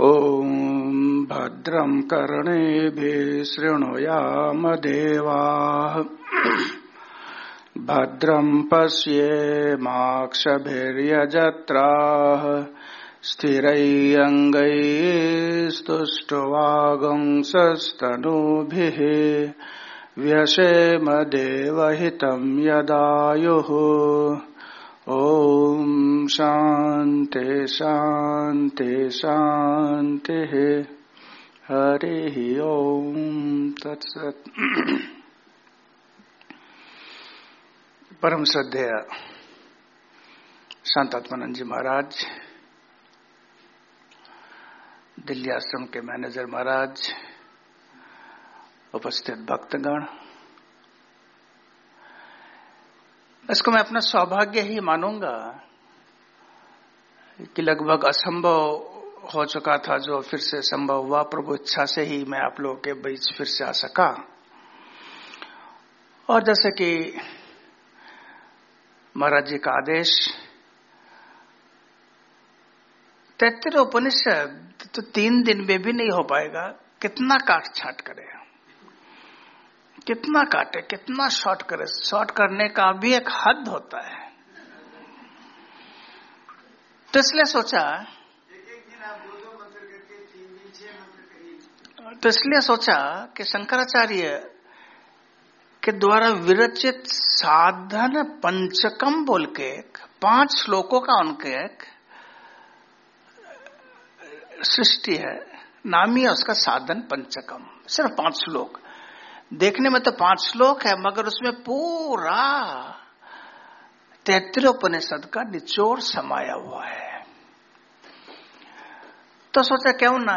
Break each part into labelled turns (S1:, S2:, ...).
S1: ॐ भद्रं कर्णेभिः शृणुयाम देवाः। भद्रं पश्येमाक्षभिर्यजत्राः स्थिरैरङ्गैस्तुष्टुवागुंसस्तनूभिः व्यशेम देवहितं यदायुः। ॐ शान्ति शांति शान्तिः हरिः ॐ तत्सत्। परम श्रद्धेय शांतात्मानंद जी महाराज, दिल्ली आश्रम के मैनेजर महाराज, उपस्थित भक्तगण। इसको मैं अपना सौभाग्य ही मानूँगा कि लगभग असंभव हो चुका था जो फिर से संभव हुआ। प्रभु इच्छा से ही मैं आप लोगों के बीच फिर से आ सका। और जैसे कि महाराज जी का आदेश तैतर उपनिषद तो तीन दिन में भी नहीं हो पाएगा। कितना काट छाट करे। कितना काटे, कितना शॉर्ट करे। शॉर्ट करने का भी एक हद होता है। तो इसलिए सोचा। तो इसलिए सोचा कि शंकराचार्य के द्वारा विरचित साधन पंचकम बोल के पाँच श्लोकों का उनके एक सृष्टि है। नाम ही उसका साधन पंचकम। सिर्फ़ पाँच श्लोक। देखने में तो पाँच श्लोक है, मगर उसमें पूरा तैतृ उपनिषद का निचोड़ समाया हुआ है। तो सोचा क्यों ना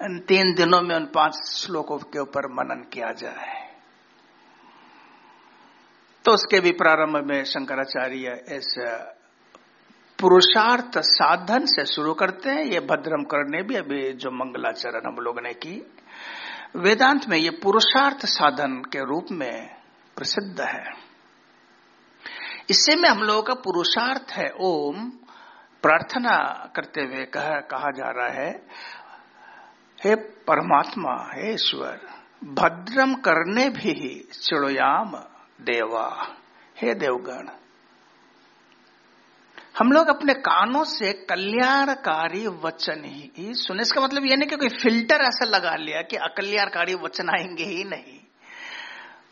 S1: इन तीन दिनों में उन पाँच श्लोकों के ऊपर मनन किया जाए। तो उसके भी प्रारंभ में शंकराचार्य इस पुरुषार्थ साधन से शुरू करते हैं। ये भद्रम करने भी अभी जो मंगलाचरण हम लोग ने की, वेदांत में ये पुरुषार्थ साधन के रूप में प्रसिद्ध है। इससे में हम लोगों का पुरुषार्थ है। ओम प्रार्थना करते हुए कह, कहा जा रहा है हे परमात्मा हे ईश्वर भद्रम करने भी चिड़ोयाम देवा हे देवगण। हम लोग अपने कानों से कल्याणकारी वचन ही सुने इसका मतलब यह नहीं कि कोई फ़िल्टर ऐसा लगा लिया कि अकल्याणकारी वचन आएँगे ही नहीं।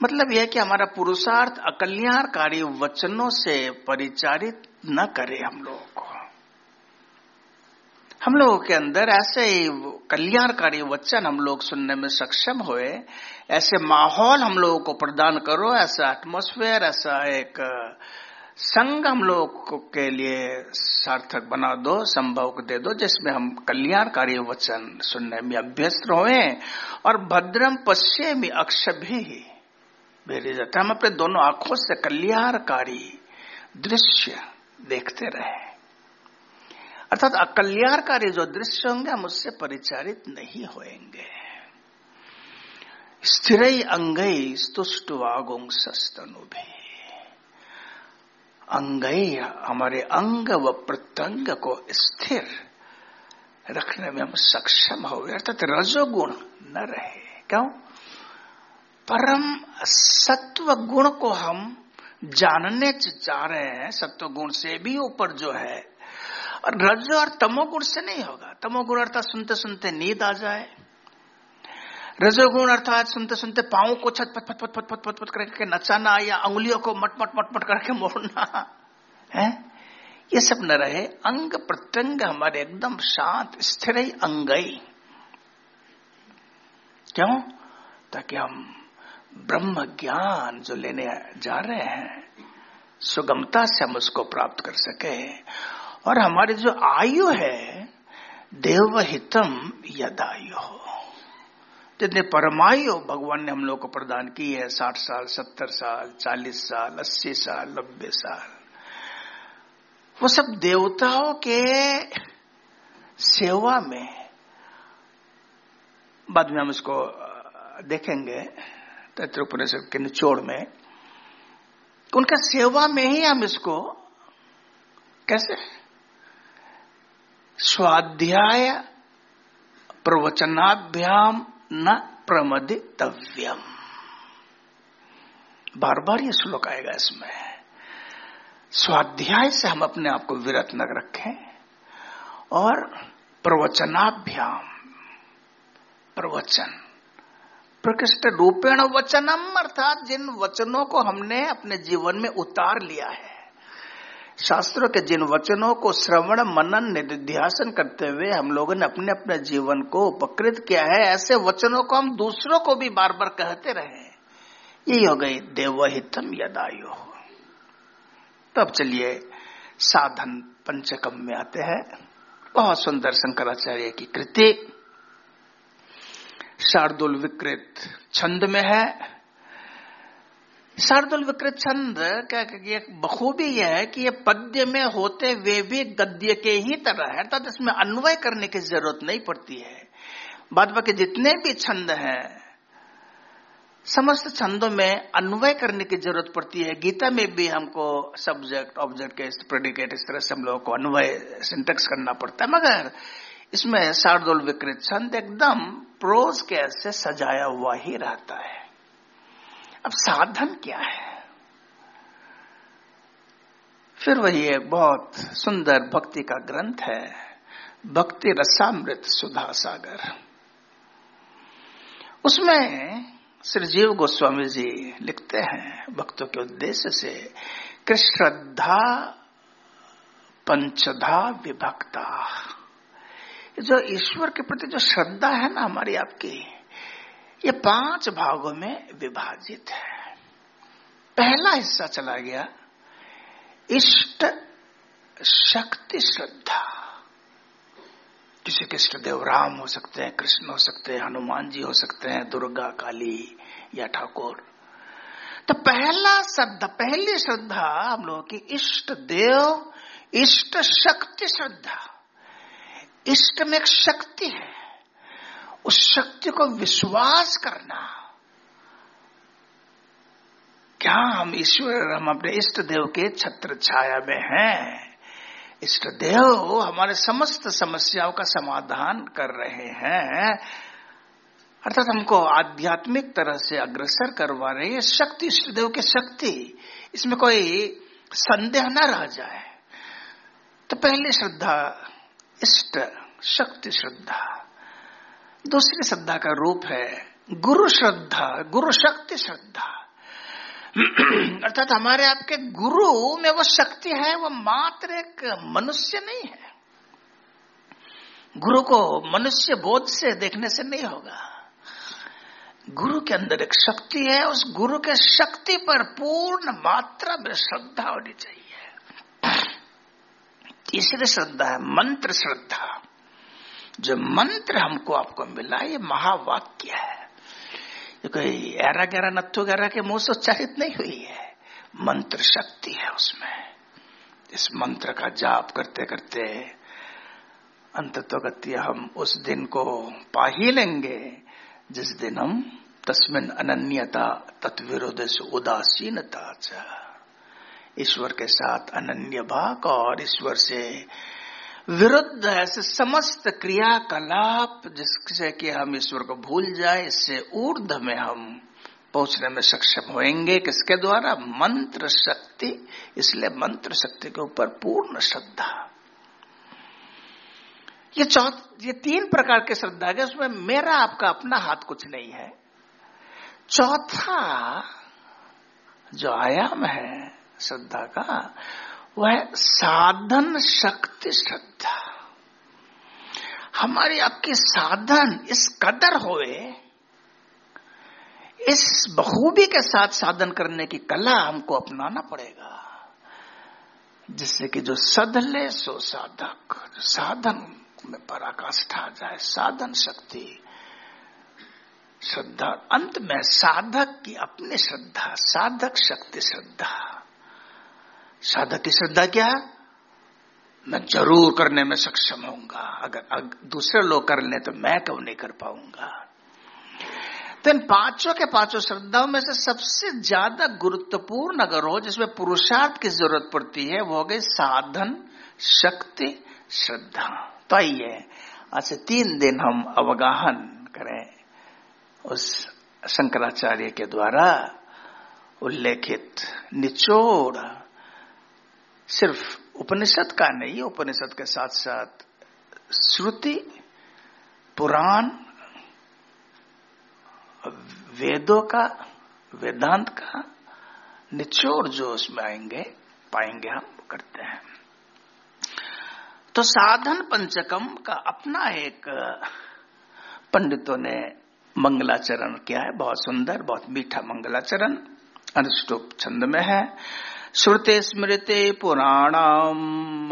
S1: मतलब यह कि हमारा पुरुषार्थ अकल्याणकारी वचनों से परिचारित न करे हम लोगों को। हम लोगों के अंदर ऐसे ही कल्याणकारी वचन हम लोग सुनने में सक्षम हुए, ऐसे माहौल हम लोगों को प्रदान करो, ऐसा एटमोस्फेयर ऐसा एक, संग हम लोग के लिए सार्थक बना दो, संभव दे दो, जिसमें हम कल्याणकारी वचन सुनने में अभ्यस्त रहे और भद्रम पश्चिमी अक्ष भी भेजे जाता हम अपने दोनों आँखों से कल्याणकारी दृश्य देखते रहे। अर्थात अकल्याणकारी जो दृश्य होंगे, हम उससे परिचारित नहीं होंगे स्थिर अंगई स्तुष्ट वागुंग सस्तनु भी। अंग हमारे अंग व प्रत्यंग को स्थिर रखने में हम सक्षम हो गए अर्थात रजोगुण न रहे। क्यों? परम सत्व गुण को हम जानने जा रहे हैं, सत्व गुण से भी ऊपर जो है, और रज और तमोगुण से नहीं होगा। तमोगुण अर्थात सुनते सुनते नींद आ जाए। रजोगुण अर्थात सुनते सुनते पाओ को छत पत पत पत पत पत पत पत करके नचाना या उंगलियों को मट मट मट मट करके मोड़ना, है? ये सब न रहे। अंग प्रत्यंग हमारे एकदम शांत, स्थिर अंगई क्यों? ताकि हम ब्रह्म ज्ञान जो लेने जा रहे हैं, सुगमता से हम उसको प्राप्त कर सके। और हमारी जो आयु है, देवहितम यदायु हो। जितने परमायु भगवान ने हम लोग को प्रदान की है, साठ साल, सत्तर साल, चालीस साल, अस्सी साल, नब्बे साल, वो सब देवताओं के सेवा में, बाद में हम इसको देखेंगे। तत्वोपनिषद के निचोड़ में उनका सेवा में ही हम इसको कैसे स्वाध्याय प्रवचनाभ्याम न प्रमदितव्यम। बार बार ये श्लोक आएगा इसमें। स्वाध्याय से हम अपने आप को विरत न रखें और प्रवचनाभ्याम, प्रवचन। प्रकृष्ट रूपेण वचनम, अर्थात जिन वचनों को हमने अपने जीवन में उतार लिया है। शास्त्रों के जिन वचनों को श्रवण, मनन, निध्यासन करते हुए हम लोगों ने अपने अपने जीवन को उपकृत किया है, ऐसे वचनों को हम दूसरों को भी बार बार कहते रहे यही हो गई देवहितम यदायु। तो अब चलिए साधन पंचकम में आते हैं। बहुत सुंदर शंकराचार्य की कृति। शार्दुल विकृत छंद में है। शार्दुल विकृत छंद क्या बखूबी यह है कि ये पद्य में होते वे भी गद्य के ही तरह है, अर्थात इसमें अन्वय करने की ज़रूरत नहीं पड़ती है। बाद बाकी जितने भी छंद हैं, समस्त छंदों में अन्वय करने की ज़रूरत पड़ती है। गीता में भी हमको सब्जेक्ट ऑब्जेक्ट के प्रेडिकेट इस तरह से हम लोगों को अन्वय सिंटेक्स करना पड़ता है। मगर इसमें शार्दुल विकृत छंद एकदम प्रोज के ऐसे सजाया हुआ ही रहता है। अब साधन क्या है? फिर वही एक बहुत सुंदर भक्ति का ग्रंथ है, भक्ति रसामृत सुधा सागर। उसमें श्री जीव गोस्वामी जी लिखते हैं भक्तों के उद्देश्य से कि श्रद्धा पंचधा विभक्ता। जो ईश्वर के प्रति जो श्रद्धा है ना हमारी आपकी, ये पाँच भागों में विभाजित है। पहला हिस्सा चला गया, इष्ट शक्ति श्रद्धा। किसी के इष्ट देव राम हो सकते हैं, कृष्ण हो सकते हैं, हनुमान जी हो सकते हैं, दुर्गा, काली या ठाकुर। तो पहला श्रद्धा, पहली श्रद्धा हम लोगों की इष्ट देव, इष्ट शक्ति श्रद्धा। इष्ट में एक शक्ति है। उस शक्ति को विश्वास करना। क्या हम ईश्वर हम अपने इष्ट देव के छत्र छाया में हैं? इष्ट देव हमारे समस्त समस्याओं का समाधान कर रहे हैं। अर्थात हमको आध्यात्मिक तरह से अग्रसर करवा रहे हैं। शक्ति, इष्ट देव की शक्ति, इसमें कोई संदेह न रह जाए। तो पहले श्रद्धा इष्ट, शक्ति, श्रद्धा। दूसरी श्रद्धा का रूप है गुरु श्रद्धा, गुरु शक्ति श्रद्धा। अर्थात हमारे आपके गुरु में वो शक्ति है, वो मात्र एक मनुष्य नहीं है। गुरु को मनुष्य बोध से देखने से नहीं होगा। गुरु के अंदर एक शक्ति है, उस गुरु के शक्ति पर पूर्ण मात्रा में श्रद्धा होनी चाहिए। तीसरी श्रद्धा है, मंत्र श्रद्धा। जो मंत्र हमको आपको मिला, ये महावाक्य है। ये कोई एरा गहरा नत्थु गहरा के मुँह से उच्चारित नहीं हुई है। मंत्र शक्ति है उसमें। इस मंत्र का जाप करते करते अंत गति हम उस दिन को पा ही लेंगे, जिस दिन हम तस्मिन अनन्यता तत्विरोध से उदासीनता ईश्वर के साथ अनन्य भाग और ईश्वर से विरुद्ध ऐसे समस्त क्रियाकलाप जिससे कि हम ईश्वर को भूल जाए, इससे ऊर्ध में हम पहुँचने में सक्षम होंगे किसके द्वारा? मंत्र शक्ति। इसलिए मंत्र शक्ति के ऊपर पूर्ण श्रद्धा। ये चौथ, ये तीन प्रकार के श्रद्धा है उसमें मेरा आपका अपना हाथ कुछ नहीं है। चौथा जो आयाम है श्रद्धा का, वह साधन शक्ति श्रद्धा। हमारी आपकी साधन इस कदर होए, इस बखूबी के साथ साधन करने की कला हमको अपनाना पड़ेगा। जिससे कि जो सधले सो साधक साधन में पराकाष्ठा आ जाए, साधन शक्ति, श्रद्धा, अंत में साधक की अपनी श्रद्धा, साधक शक्ति श्रद्धा। साधक की श्रद्धा क्या है? मैं ज़रूर करने में सक्षम होऊँगा। अगर, अगर दूसरे लोग कर ले तो मैं क्यों नहीं कर पाऊँगा? तो इन पाँचों के पाँचों श्रद्धाओं में से सबसे ज़्यादा गुरुत्वपूर्ण अगर हो जिसमें पुरुषार्थ की ज़रूरत पड़ती है वो हो गई साधन शक्ति श्रद्धा। तो आइए आज से तीन दिन हम अवगाहन करें उस शंकराचार्य के द्वारा उल्लेखित निचोड़ सिर्फ़ उपनिषद का नहीं उपनिषद के साथ साथ श्रुति, पुराण, वेदों का, वेदांत का निचोड़ जो उसमें आएँगे, पाएँगे हम करते हैं। तो साधन पंचकम का अपना एक, पंडितों ने मंगलाचरण किया है, बहुत सुंदर, बहुत मीठा मंगलाचरण, अनुष्टुप छंद में है। श्रुते स्मृते पुराणम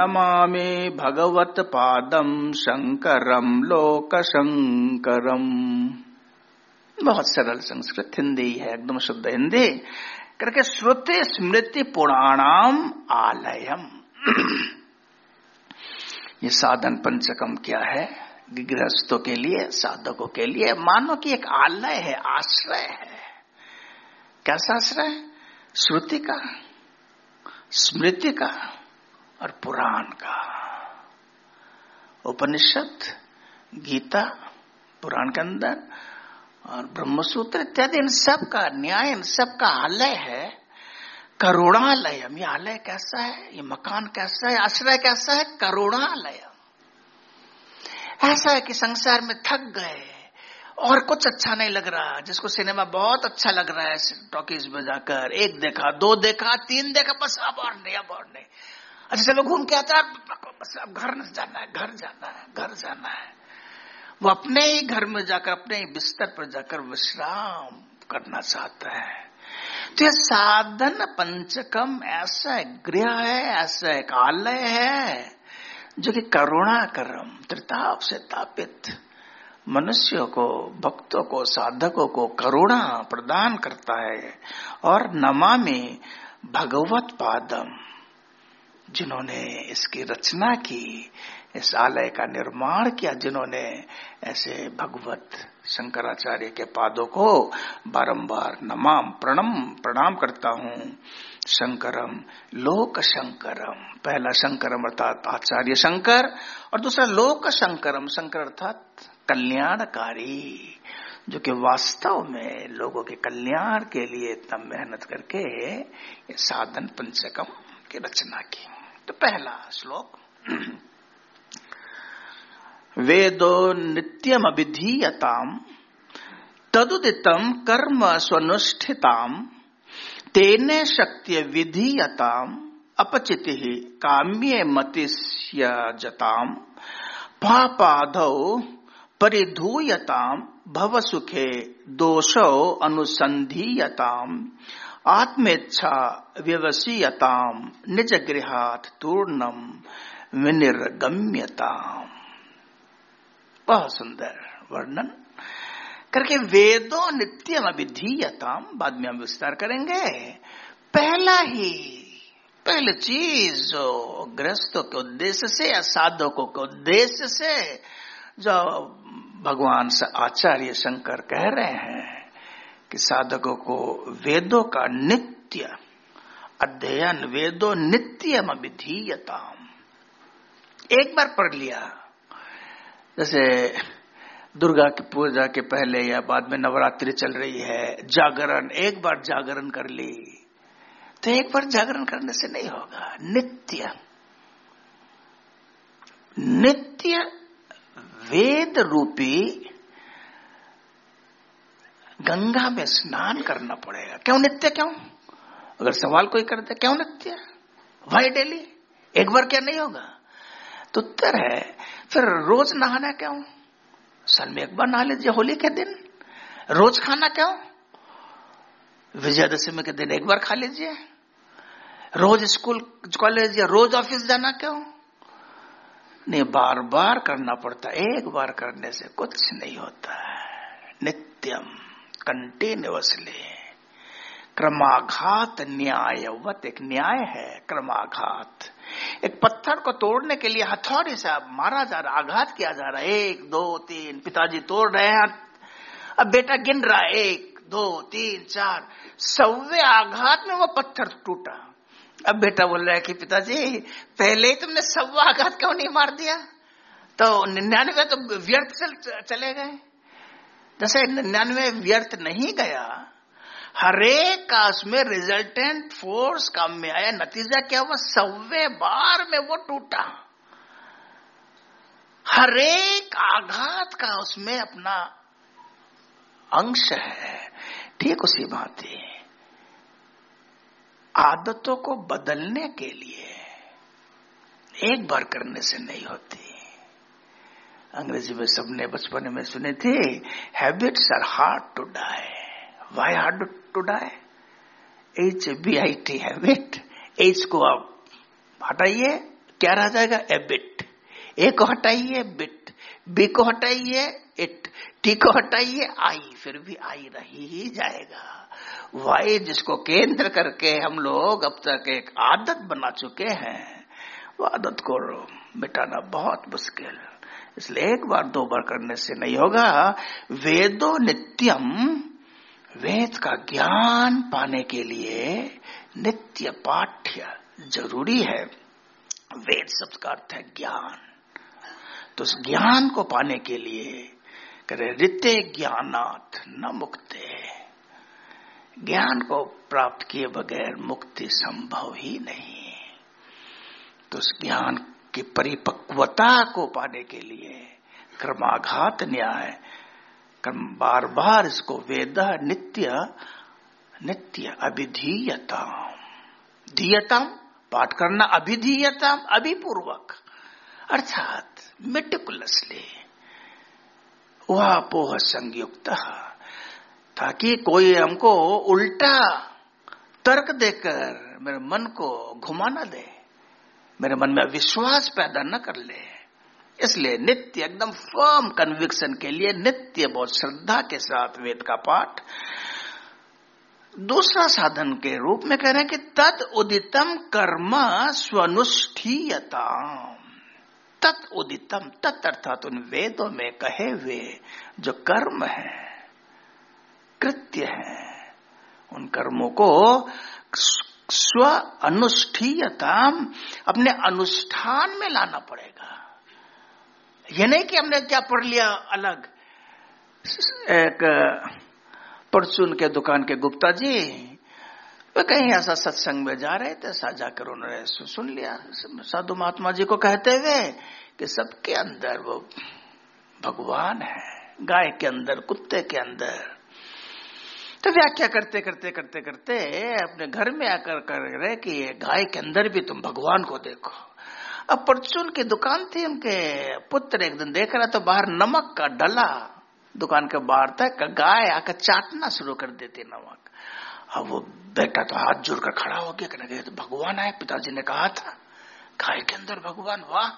S1: नमामि भगवत पादम शंकरम लोक शंकरम बहुत सरल संस्कृत हिंदी है, एकदम शुद्ध हिंदी। करके श्रुति स्मृति पुराणाम आलयम। ये साधन पंचकम क्या है? गृहस्थों के लिए, साधकों के लिए। मानो कि एक आलय है, आश्रय है। कैसा आश्रय श्रुति का, स्मृति का और पुराण का। उपनिषद, गीता, पुराण के अंदर और ब्रह्मसूत्र इत्यादि, इन सब का न्याय, इन सब का आलय है। करुणालय ये आलय कैसा है? ये मकान कैसा है? आश्रय कैसा है? करुणालय ऐसा है कि संसार में थक गए। और कुछ अच्छा नहीं लग रहा, जिसको सिनेमा बहुत अच्छा लग रहा है, टॉकीज में जाकर, एक देखा, दो देखा, तीन देखा, बस अब और नहीं, अब और नहीं। अच्छा चलो घूम के आता बस अब घर जाना है, घर जाना है, घर जाना है। वो अपने ही घर में जाकर, अपने ही बिस्तर पर जाकर विश्राम करना चाहता है। तो ये साधन पंचकम, ऐसा गृह है, ऐसा एक आलय है, जो कि करुणा करम, त्रिताप से तापित। मनुष्यों को, भक्तों को, साधकों को करुणा प्रदान करता है और नमामि भगवत पादम, जिन्होंने इसकी रचना की, इस आलय का निर्माण किया, जिन्होंने ऐसे भगवत शंकराचार्य के पादों को बारंबार नमाम प्रणम प्रणाम करता हूँ। शंकरम लोक शंकरम पहला शंकरम अर्थात आचार्य शंकर, और दूसरा लोक शंकरम शंकर अर्थात कल्याणकारी, जो कि वास्तव में लोगों के कल्याण के लिए इतना मेहनत करके साधन पंचकम की रचना की। तो पहला श्लोक, वेदो नित्यम अभिधीयताम तदुदितम कर्म स्वनुष्ठिताम, तेने शक्ति विधीयताम, अपचिति काम्ये मतिस्यजताम पापाधौ परिधूयताम भव सुखे दोषो अनुसंधीयताम आत्मेच्छा व्यवसीयताम निज गृहात तूर्णम, विनिर्गम्यताम। बहुत सुंदर वर्णन। करके वेदों नित्यम अभिधीयताम बाद में हम विस्तार करेंगे। पहला ही, पहली चीज़ जो ग्रस्तों के उद्देश्य से या साधकों के उद्देश्य से जो भगवान से आचार्य शंकर कह रहे हैं कि साधकों को वेदों का नित्य, अध्ययन वेदो नित्यम विधीयता एक बार पढ़ लिया। जैसे दुर्गा की पूजा के पहले या बाद में नवरात्रि चल रही है, जागरण, एक बार जागरण कर ली तो एक बार जागरण करने से नहीं होगा। नित्य। नित्य वेद रूपी गंगा में स्नान करना पड़ेगा। क्यों नित्य क्यों? अगर सवाल कोई करते क्यों नित्य? वाई डेली एक बार क्या नहीं होगा? तो उत्तर है, फिर रोज नहाना क्यों? साल में एक बार नहा लीजिए, होली के दिन। रोज खाना क्यों? विजयादशमी के दिन एक बार खा लीजिए। रोज स्कूल, कॉलेज या रोज ऑफ़िस जाना क्यों? नहीं बार बार करना पड़ता एक बार करने से कुछ नहीं होता नित्यम कंटिन्यूसली क्रमाघात न्यायवत, एक न्याय है क्रमाघात। एक पत्थर को तोड़ने के लिए हथौड़ी से मारा जा रहा, आघात किया जा रहा है एक, दो, तीन, पिताजी तोड़ रहे हैं। अब बेटा गिन रहा है एक, दो, तीन, चार, सव्वे आघात में वो पत्थर टूटा। अब बेटा बोल रहा है कि पिताजी पहले ही तुमने सवा आघात क्यों नहीं मार दिया? तो निन्यानवे तो व्यर्थ चल, गए। जैसे निन्यानवे व्यर्थ नहीं गया हरेक का उसमें रिजल्टेंट फोर्स काम में आया। नतीजा क्या हुआ? सवे बार में वो टूटा। हरेक आघात का उसमें अपना अंश है। ठीक उसी बात है। आदतों को बदलने के लिए एक बार करने से नहीं होती। अंग्रेज़ी में सबने बचपन में सुने थे habits are hard to die why hard to die H B I T habit H को आप हटाइए, क्या रह जाएगा? एबिट ए को हटाइए बिट बी को हटाइए, इट टी को हटाइए, आई, फिर भी आई रही ही जाएगा। वाई जिसको केंद्र करके हम लोग अब तक एक आदत बना चुके हैं, वो आदत को मिटाना बहुत मुश्किल। इसलिए एक बार दो बार करने से नहीं होगा। वेदो नित्यम वेद का ज्ञान पाने के लिए नित्य पाठ्य ज़रूरी है। वेद शब्द का अर्थ है ज्ञान। तो उस ज्ञान को पाने के लिए करे रित्य ज्ञानात न मुक्ते ज्ञान को प्राप्त किए बगैर मुक्ति संभव ही नहीं तो उस ज्ञान की परिपक्वता को पाने के लिए क्रमाघात न्याय, कर्म बार बार इसको वेद, नित्य नित्य अभिधीयता धीयता पाठ करना अभिधीयता अभिपूर्वक। अर्थात मेटिकुलसली। वह पोह संयुक्त। ताकि कोई हमको उल्टा तर्क देकर मेरे मन को घुमा ना दे, मेरे मन में विश्वास पैदा न कर ले। इसलिए नित्य, एकदम फर्म कन्विक्शन के लिए नित्य बहुत श्रद्धा के साथ वेद का पाठ दूसरा साधन के रूप में कह रहे हैं कि तद उदितम कर्म स्वनुष्ठीयता तत् उदितम, तत् अर्थात उन वेदों में कहे हुए जो कर्म है, कृत्य है, उन कर्मों को स्व अनुष्ठीयता अपने अनुष्ठान में लाना पड़ेगा। ये नहीं कि हमने क्या पढ़ लिया अलग। एक परचून के दुकान के गुप्ता जी वे कहीं ऐसा सत्संग में जा रहे थे ऐसा जाकर उन्होंने सुन लिया। साधु महात्मा जी को कहते हुए कि सबके अंदर वो भगवान है, गाय के अंदर, कुत्ते के अंदर। तो व्याख्या करते करते करते करते अपने घर में आकर कर रहे कि गाय के अंदर भी तुम भगवान को देखो। अब परचून की दुकान थी उनके पुत्र एक दिन देख रहा तो बाहर नमक का डला। दुकान के बाहर तक गाय आकर चाटना शुरू कर देती नमक। अब वो बेटा तो हाथ जोड़कर खड़ा हो गया, कहने तो भगवान आए, पिताजी ने कहा था, गाय के अंदर भगवान वाह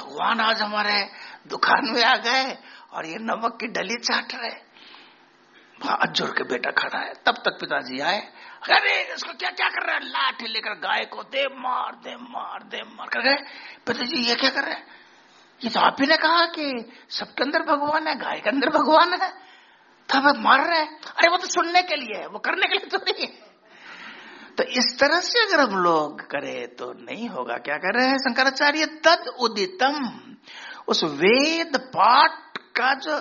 S1: भगवान आज हमारे दुकान में आ गए और ये नमक की डली चाट रहे। हाथ जोड़ के बेटा खड़ा है। तब तक पिताजी आए, अरे, इसको क्या क्या कर रहा है? लाठी लेकर गाय को दे, मार दे मार दे, मार कर गए। पिताजी, ये क्या कर रहे हैं? ये तो आप ही ने कहा कि सबके अंदर भगवान है, गाय के अंदर भगवान है। तब तो मार रहे हैं। अरे, वो तो सुनने के लिए है, वो करने के लिए तो नहीं है। तो इस तरह से अगर हम लोग करें तो नहीं होगा। क्या कर रहे हैं शंकराचार्य? तद उदितम उस वेद पाठ का जो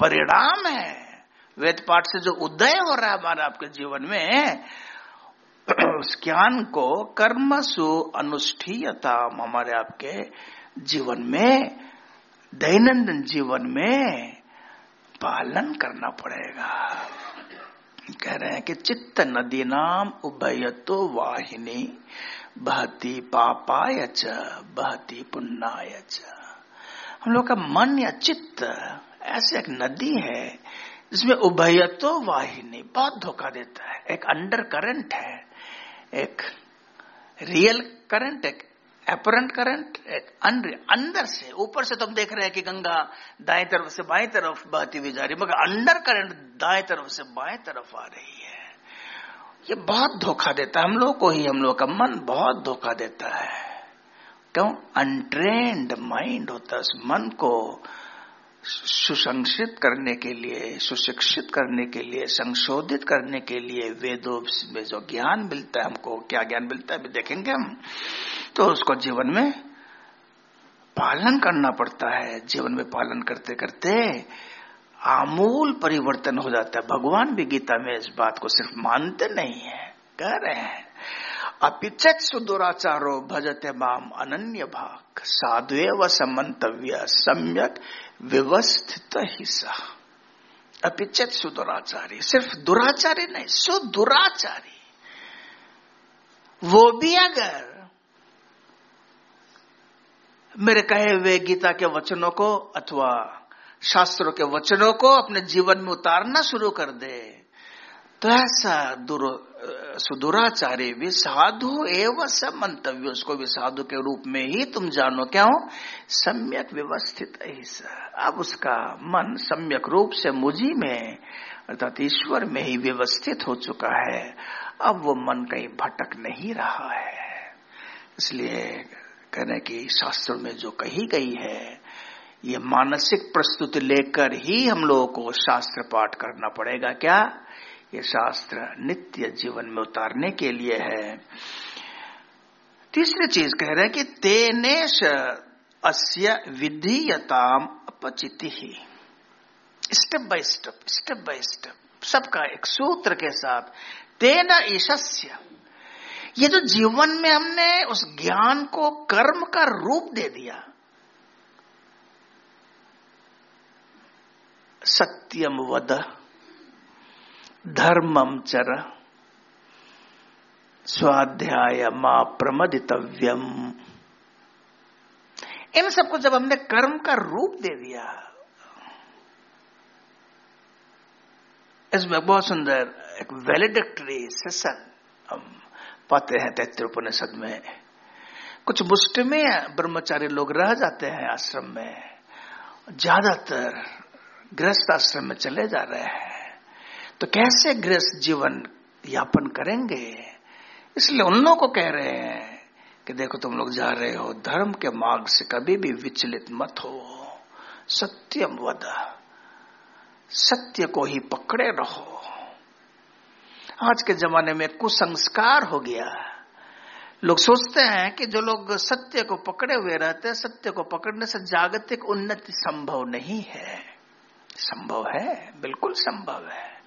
S1: परिणाम है, वेद पाठ से जो उदय हो रहा है हमारे आपके जीवन में, उस ज्ञान को कर्म सु अनुष्ठीयता हमारे आपके जीवन में, दैनंदिन जीवन में पालन करना पड़ेगा। कह रहे हैं कि चित्त नदी नाम उभयतो वाहिनी, बहती पापाय च, बहती पुण्य च। हम लोग का मन या चित्त ऐसे एक नदी है, जिसमें उभयतो वाहिनी बहुत धोखा देता है। एक अंडर करंट है, एक रियल करंट एक अपरेंट करंट अंदर से, ऊपर से तो हम देख रहे हैं कि गंगा दाएँ तरफ़ से बाएँ तरफ़ बहती हुई जा रही मगर अंडर करंट दाएँ तरफ़ से बाएँ तरफ़ आ रही है। ये बहुत धोखा देता है, हम लोग को ही, हम लोग का मन बहुत धोखा देता है। क्यों? अनट्रेंड माइंड होता है उस मन को। सुसंक्षित करने के लिए, सुशिक्षित करने के लिए, संशोधित करने के लिए वेदों में जो ज्ञान मिलता है, हमको क्या ज्ञान मिलता है देखेंगे हम। तो उसको जीवन में पालन करना पड़ता है। जीवन में पालन करते करते आमूल परिवर्तन हो जाता है। भगवान भी गीता में इस बात को सिर्फ़ मानते नहीं है, कह रहे हैं। अपिचत सुदुराचारो भजते माम अनन्य भाग साधुएव समन्तव्य, सम्यक व्यवस्थित हिस्सा अपिचत सुदुराचारी, सिर्फ़ दुराचारी नहीं, सुदुराचारी। वो भी अगर मेरे कहे हुए गीता के वचनों को अथवा शास्त्रों के वचनों को अपने जीवन में उतारना शुरू कर दे तो ऐसा दुर सुदुराचार्य भी साधु एवं सब मंतव्य उसको भी साधु के रूप में ही तुम जानो। क्या हो? सम्यक व्यवस्थित ऐसा अब उसका मन सम्यक रूप से मुझी में, अर्थात ईश्वर में ही व्यवस्थित हो चुका है। अब वो मन कहीं भटक नहीं रहा है। इसलिए कहने की शास्त्र में जो कही गई है, ये मानसिक प्रस्तुति लेकर ही हम लोगों को शास्त्र पाठ करना पड़ेगा। क्या? ये शास्त्र नित्य जीवन में उतारने के लिए है। तीसरी चीज़ कह रहे हैं कि तेनेश अस्य विधीयताम अपचिति ही। Step by step step by step, सबका एक सूत्र के साथ तेन ईशस्य। ये जो जीवन में हमने उस ज्ञान को कर्म का रूप दे दिया, सत्यम वद धर्मम चर। स्वाध्याय माँ प्रमदितव्यम। इन सबको जब हमने कर्म का रूप दे दिया इसमें बहुत सुंदर एक वैलिडिक्टरी सेशन हम पाते हैं तैतृपनिषद में। कुछ मुष्ट में ब्रह्मचारी लोग रह जाते हैं आश्रम में, ज़्यादातर गृहस्थ आश्रम में चले जा रहे हैं। तो कैसे गृहस्थ जीवन यापन करेंगे? इसलिए उन लोगों को कह रहे हैं कि देखो तुम लोग जा रहे हो, धर्म के मार्ग से कभी भी विचलित मत हो। सत्यम वद। सत्य को ही पकड़े रहो। आज के जमाने में कुसंस्कार हो गया। लोग सोचते हैं कि जो लोग सत्य को पकड़े हुए रहते हैं, सत्य को पकड़ने से जागतिक उन्नति संभव नहीं है। संभव है, बिल्कुल संभव है।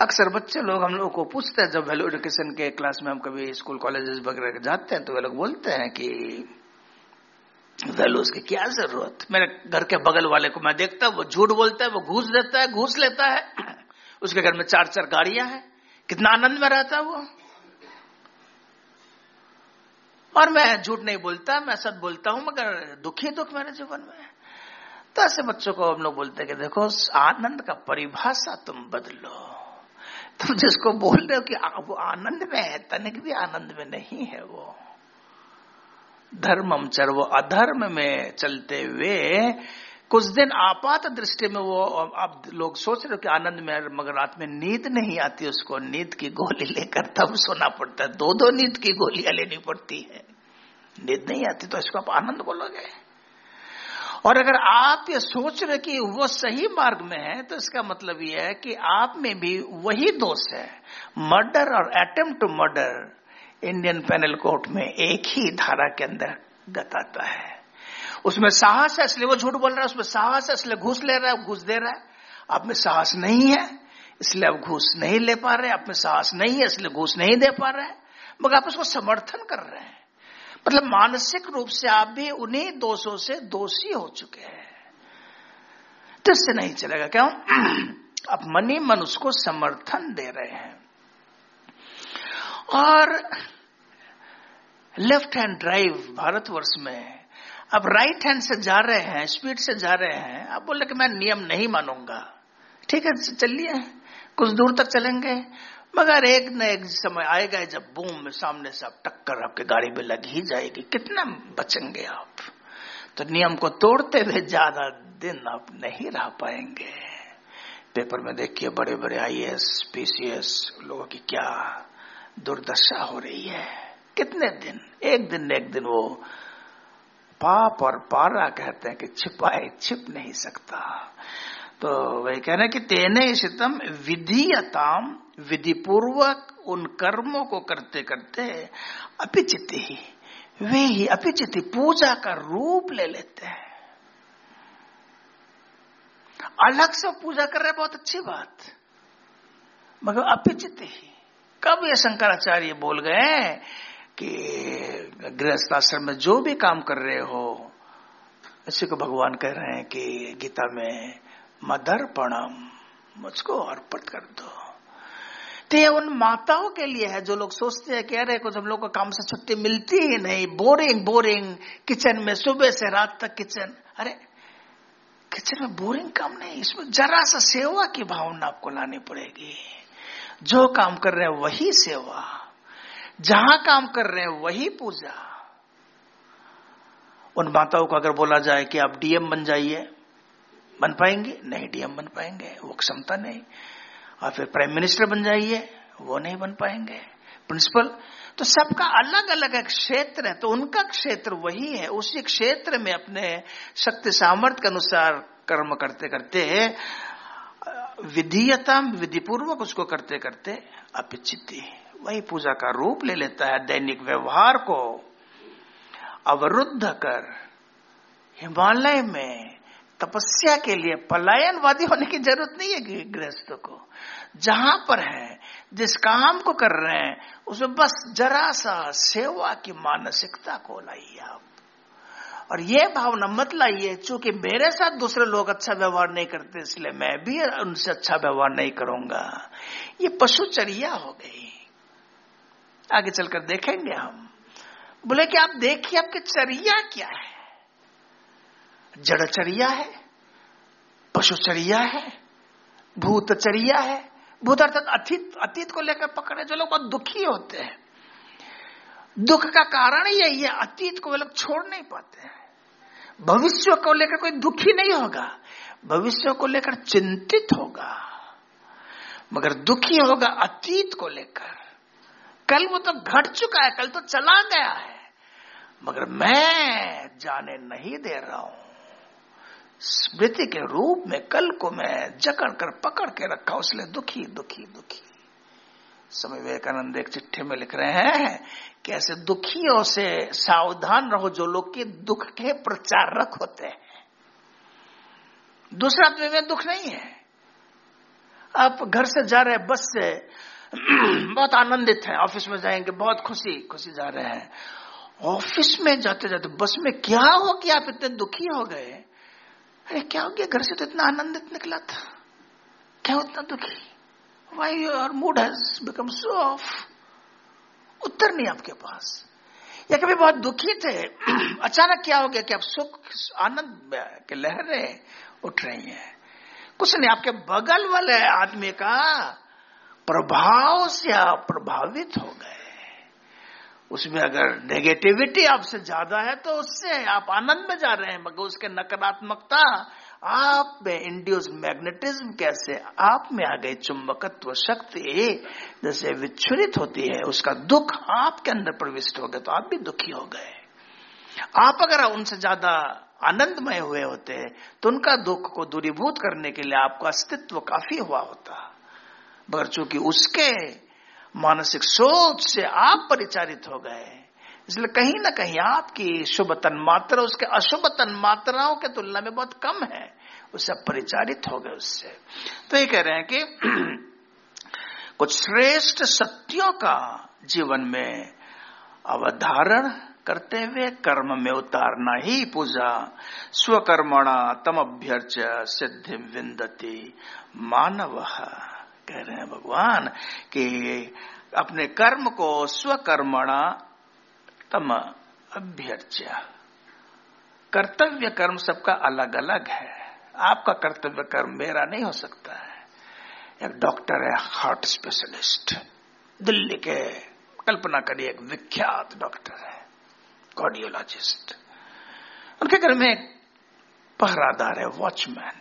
S1: अक्सर बच्चे लोग हम लोग को पूछते हैं, जब वैल्यू एजुकेशन के क्लास में हम कभी स्कूल कॉलेजेस वगैरह जाते हैं तो वे लोग बोलते हैं कि वैल्यूज़ की क्या ज़रूरत? मेरे घर के बगल वाले को मैं देखता हूँ, वो झूठ बोलता है, वो घूस देता है, घूस लेता है। उसके घर में चार चार गाड़ियाँ हैं। कितना आनंद में रहता है वो? और मैं झूठ नहीं बोलता, मैं सच बोलता हूँ, मगर दुखी दुख मेरे जीवन में तो ऐसे बच्चों को हम लोग बोलते हैं कि, देखो, आनंद का परिभाषा तुम बदलो। तुम जिसको बोल रहे हो कि वो आनंद में है, तनिक भी आनंद में नहीं है वो। धर्मम चर, वो अधर्म में चलते हुए कुछ दिन आपात दृष्टि में वो, अब लोग सोच रहे हो कि आनंद में, मगर रात में नींद नहीं आती उसको। नींद की गोली लेकर तब सोना पड़ता है। दो दो नींद की गोलियाँ लेनी पड़ती है। नींद नहीं आती तो इसको आप आनंद बोलोगे? और अगर आप ये सोच रहे कि वो सही मार्ग में है तो इसका मतलब ये है कि आप में भी वही दोष है। मर्डर और attempt to murder Indian penal court में एक ही धारा के अंदर गताता है। उसमें साहस है, इसलिए वो झूठ बोल रहा है, उसमें साहस है, इसलिए घूस ले रहा है, घूस दे रहा है। आप में साहस नहीं है, इसलिए आप घूस नहीं ले पा रहे आप में साहस नहीं है, इसलिए घूस नहीं दे पा रहे मगर आप उसको समर्थन कर रहे हैं। मतलब मानसिक रूप से आप भी उन्हीं दोषों से दोषी हो चुके हैं। तो इससे नहीं चलेगा, क्यों? आप मन मन उसको समर्थन दे रहे हैं। और लेफ़्ट हैंड ड्राइव भारतवर्ष में अब राइट हैंड से जा रहे हैं, स्पीड से जा रहे हैं, आप बोल कि मैं नियम नहीं मानूँगा। ठीक है, चलिए, कुछ दूर तक चलेंगे। मगर एक न एक समय आएगा जब बूम में सामने से आप टक्कर आपके गाड़ी में लग ही जाएगी। कितना बचेंगे आप? तो नियम को तोड़ते हुए ज़्यादा दिन आप नहीं रह पाएँगे। पेपर में देखिए बड़े बड़े आईएएस पीसीएस लोगों की क्या दुर्दशा हो रही है। कितने दिन? एक दिन एक दिन वो पाप और पारा कहते हैं कि छिपाए, छिप नहीं सकता। तो वही कह रहे कि तेने सितम विधीयताम विधि पूर्वक उन कर्मों को करते करते अपिचित ही, वे ही अपिचित, पूजा का रूप ले लेते हैं। अलग से पूजा कर रहे बहुत अच्छी बात। मगर अपिचित ही। कब ये शंकराचार्य बोल गए कि गृहस्थ आश्रम में जो भी काम कर रहे हो, इसी को भगवान कह रहे हैं कि गीता में मदर्पणम, मुझको अर्पित कर दो। तो ये उन माताओं के लिए है जो लोग सोचते हैं कि अरे, कुछ हम लोग को काम से छुट्टी मिलती ही नहीं। बोरिंग बोरिंग किचन में सुबह से रात तक किचन अरे किचन में बोरिंग काम नहीं, इसमें जरा सा सेवा की भावना आपको लानी पड़ेगी। जो काम कर रहे हैं वही सेवा। जहाँ काम कर रहे हैं वही पूजा। उन माताओं को अगर बोला जाए कि आप डीएम बन जाइए बन पाएँगे, नहीं डीएम बन पाएँगे, वो क्षमता नहीं। और फिर प्राइम मिनिस्टर बन जाइए, वो नहीं बन पाएँगे। प्रिंसिपल तो सबका अलग अलग एक क्षेत्र है तो उनका क्षेत्र वही है। उसी क्षेत्र में अपने शक्ति सामर्थ्य के अनुसार कर्म करते करते विधीयता विधिपूर्वक उसको करते करते अपिचिति। वही पूजा का रूप ले लेता है, दैनिक व्यवहार को अवरुद्ध कर। हिमालय में तपस्या के लिए, पलायनवादी होने की ज़रूरत नहीं है गृहस्थ को। जहाँ पर है, जिस काम को कर रहे हैं उसमें बस जरा सा सेवा की मानसिकता को लाइए आप। और ये भावना मत लाइए, चूँकि मेरे साथ दूसरे लोग अच्छा व्यवहार नहीं करते, इसलिए मैं भी उनसे अच्छा व्यवहार नहीं करूँगा। ये पशुचर्या हो गई। आगे चलकर देखेंगे हम। बोले कि आप देखिए, आपकी चर्या क्या है? जड़चर्या है, पशुचर्या है, भूतचर्या है। भूत अर्थात अतीत अतीत को लेकर पकड़े जो लोग बहुत दुखी होते हैं। दुख का कारण यही है, अतीत को वे लोग छोड़ नहीं पाते हैं। भविष्य को लेकर कोई दुखी नहीं होगा, भविष्य को लेकर चिंतित होगा। मगर दुखी होगा अतीत को लेकर। कल वो तो घट चुका है, कल तो चला गया है, मगर मैं जाने नहीं दे रहा हूँ। स्मृति के रूप में, कल को मैं जकड़ कर, पकड़ के रखा, उसलिए दुखी दुखी दुखी। समय विवेकानंद एक चिट्ठी में लिख रहे हैं कि ऐसे दुखियों से सावधान रहो, जो लोग के दुख के प्रचारक होते हैं। दूसरा आदमी में दुख नहीं है। आप घर से जा रहे बस से बहुत आनंदित हैं, ऑफ़िस में जाएँगे, बहुत खुशी खुशी जा रहे हैं। ऑफ़िस में जाते जाते बस में क्या हो कि आप इतने दुखी हो गए? अरे क्या हो गया? घर से तो इतना आनंदित निकला था। क्या उतना दुखी? Why your mood has become so off उत्तर नहीं आपके पास। या कभी बहुत दुखी थे, अचानक क्या हो गया कि आप सुख, आनंद के लहरें उठ रही हैं। कुछ नहीं, आपके बगल वाले आदमी का प्रभाव से आप प्रभावित हो गए। उसमें अगर नेगेटिविटी आपसे ज़्यादा है तो उससे आप आनंद में जा रहे हैं, मगर उसके नकारात्मकता, आप में इंड्यूस मैग्नेटिज्म कैसे, आप में आ गई चुंबकत्व शक्ति जैसे विच्छुरित होती है, उसका दुख आपके अंदर प्रविष्ट हो गया तो आप भी दुखी हो गए। आप अगर उनसे ज़्यादा आनंदमय हुए होते तो उनका दुख को दूरीभूत करने के लिए आपका अस्तित्व काफ़ी हुआ होता। मगर चूँकि उसके मानसिक सोच से आप परिचारित हो गए। इसलिए कहीं ना कहीं आपकी शुभ तन मात्रा, उसके अशुभ तन मात्राओं के तुलना में बहुत कम है। उससे परिचारित हो गए उससे। तो ये कह रहे हैं कि कुछ श्रेष्ठ सत्यों का जीवन में अवधारण करते हुए कर्म में उतारना ही पूजा। स्वकर्मणा तम अभ्यर्च सिद्धि विंदती मानव। कह रहे हैं भगवान कि अपने कर्म को स्वकर्मणा तम अभ्यर्च्य। कर्तव्य कर्म सबका अलग अलग है। आपका कर्तव्य कर्म मेरा नहीं हो सकता है। एक डॉक्टर है, हार्ट स्पेशलिस्ट। दिल्ली के, कल्पना करिए, एक विख्यात डॉक्टर है, कार्डियोलॉजिस्ट। उनके घर में पहरादार है, वॉचमैन।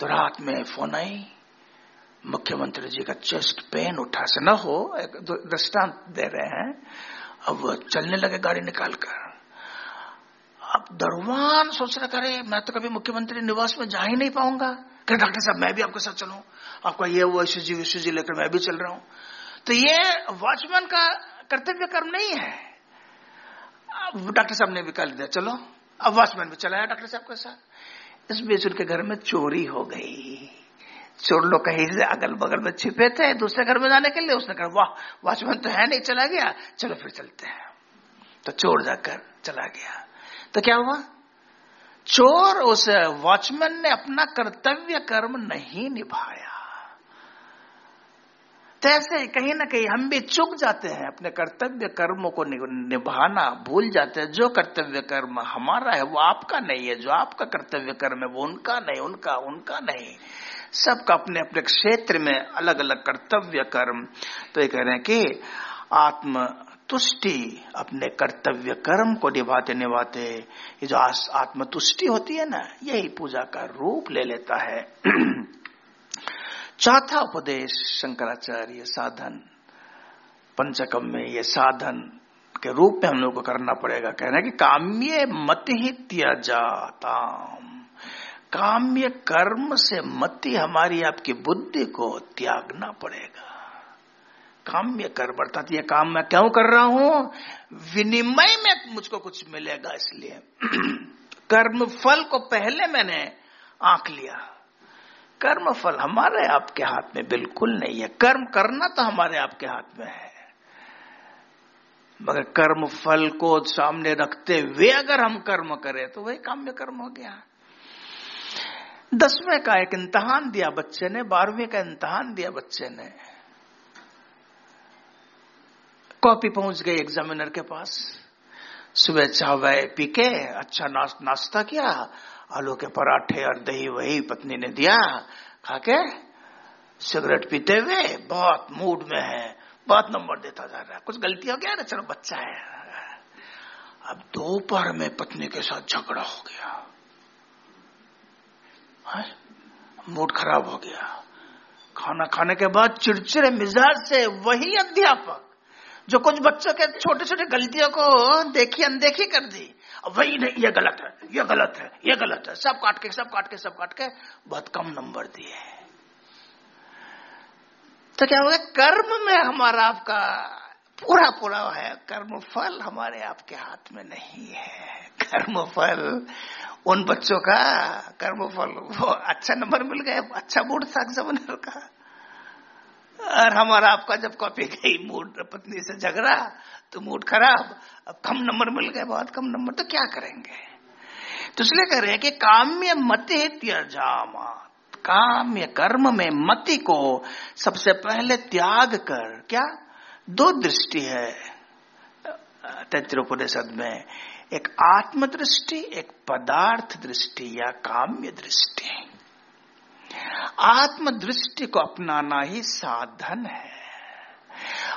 S1: तो रात में फ़ोन आई मुख्यमंत्री जी का चेस्ट पेन उठा से न हो दृष्टांत दे रहे हैं। अब चलने लगे गाड़ी निकालकर अब दरवान सोच रहे करे मैं तो कभी मुख्यमंत्री निवास में जा ही नहीं पाऊँगा। कह डॉक्टर साहब, मैं भी आपके साथ चलू। आपका ये, वो ऐसी जी विश्व जी लेकर मैं भी चल रहा हूँ। तो ये वॉचमैन का कर्तव्य कर्म नहीं है। डॉक्टर साहब ने भी कह दिया, चलो, अब वॉचमैन भी चलाया डॉक्टर साहब के साथ। इस बीच उनके घर में चोरी हो गई। चोर लोग कहीं अगल बगल में छिपे थे, दूसरे घर में जाने के लिए, उसने कहा, वाह, वॉचमैन तो है नहीं, चला गया, चलो फिर चलते हैं। तो चोर जाकर चला गया। तो क्या हुआ? चोर उस वॉचमैन ने अपना कर्तव्य कर्म नहीं निभाया। तो कहीं ना कहीं हम भी चुक जाते हैं अपने कर्तव्य कर्मों को निभाना भूल जाते हैं। जो कर्तव्य कर्म हमारा है, वो आपका नहीं है। जो आपका कर्तव्य कर्म है, वो उनका नहीं, उनका उनका नहीं। सबका अपने अपने क्षेत्र में अलग अलग कर्तव्य कर्म। तो ये कह रहे हैं कि आत्म तुष्टि अपने कर्तव्य कर्म को निभाते निभाते ये जो आत्मतुष्टि होती है ना, यही पूजा का रूप ले लेता है। चौथा उपदेश शंकराचार्य साधन। पंचकम में ये साधन के रूप में हम लोग को करना पड़ेगा। कहना कि काम्य मत ही त्याजाता काम्य कर्म से मति हमारी आपकी बुद्धि को त्यागना पड़ेगा। काम्य कर्म, अर्थात ये काम मैं क्यों कर रहा हूँ? विनिमय में मुझको कुछ मिलेगा इसलिए। कर्म फल को पहले मैंने आंक लिया। कर्म फल हमारे आपके हाथ में बिल्कुल नहीं है। कर्म करना तो हमारे आपके हाथ में है। मगर कर्म फल को सामने रखते हुए अगर हम कर्म करें तो वही काम्य कर्म हो गया। दसवें का एक इम्तहान दिया बच्चे ने, बारहवीं का इम्तहान दिया बच्चे ने। कॉपी पहुँच गई एग्जामिनर के पास। सुबह चाय पी के अच्छा नाश्ता किया, आलू के पराठे और दही वही पत्नी ने दिया, खा के सिगरेट पीते हुए बहुत मूड में है, बहुत नंबर देता जा रहा है। कुछ गलती हो गया ना चलो बच्चा है। अब दोपहर में पत्नी के साथ झगड़ा हो गया। मूड खराब हो गया। खाना खाने के बाद चिड़चिड़े मिजाज से वही अध्यापक, जो कुछ बच्चों के छोटे छोटे गलतियों को देखी, अनदेखी कर दी। वही नहीं, ये गलत है, ये गलत है, ये गलत है। सब काट के, सब काट के, सब काट के बहुत कम नंबर दिए तो क्या होगा कर्म में हमारा आपका पूरा पूरा है। कर्म फल हमारे आपके हाथ में नहीं है। कर्म फल उन बच्चों का कर्म फल वो अच्छा नंबर मिल गया अच्छा मूड था एग्जामिनर का और हमारा आपका जब कॉपी गई मूड पत्नी से झगड़ा तो मूड खराब, अब कम नंबर मिल गए, बहुत कम नंबर तो क्या करेंगे? तो इसलिए कह रहे हैं कि काम्य मति त्यजामा काम्य कर्म में मति को सबसे पहले त्याग कर, क्या? दो दृष्टि है तैत्रोपनिषद में। एक आत्म दृष्टि एक पदार्थ दृष्टि या काम्य दृष्टि आत्म दृष्टि को अपनाना ही साधन है।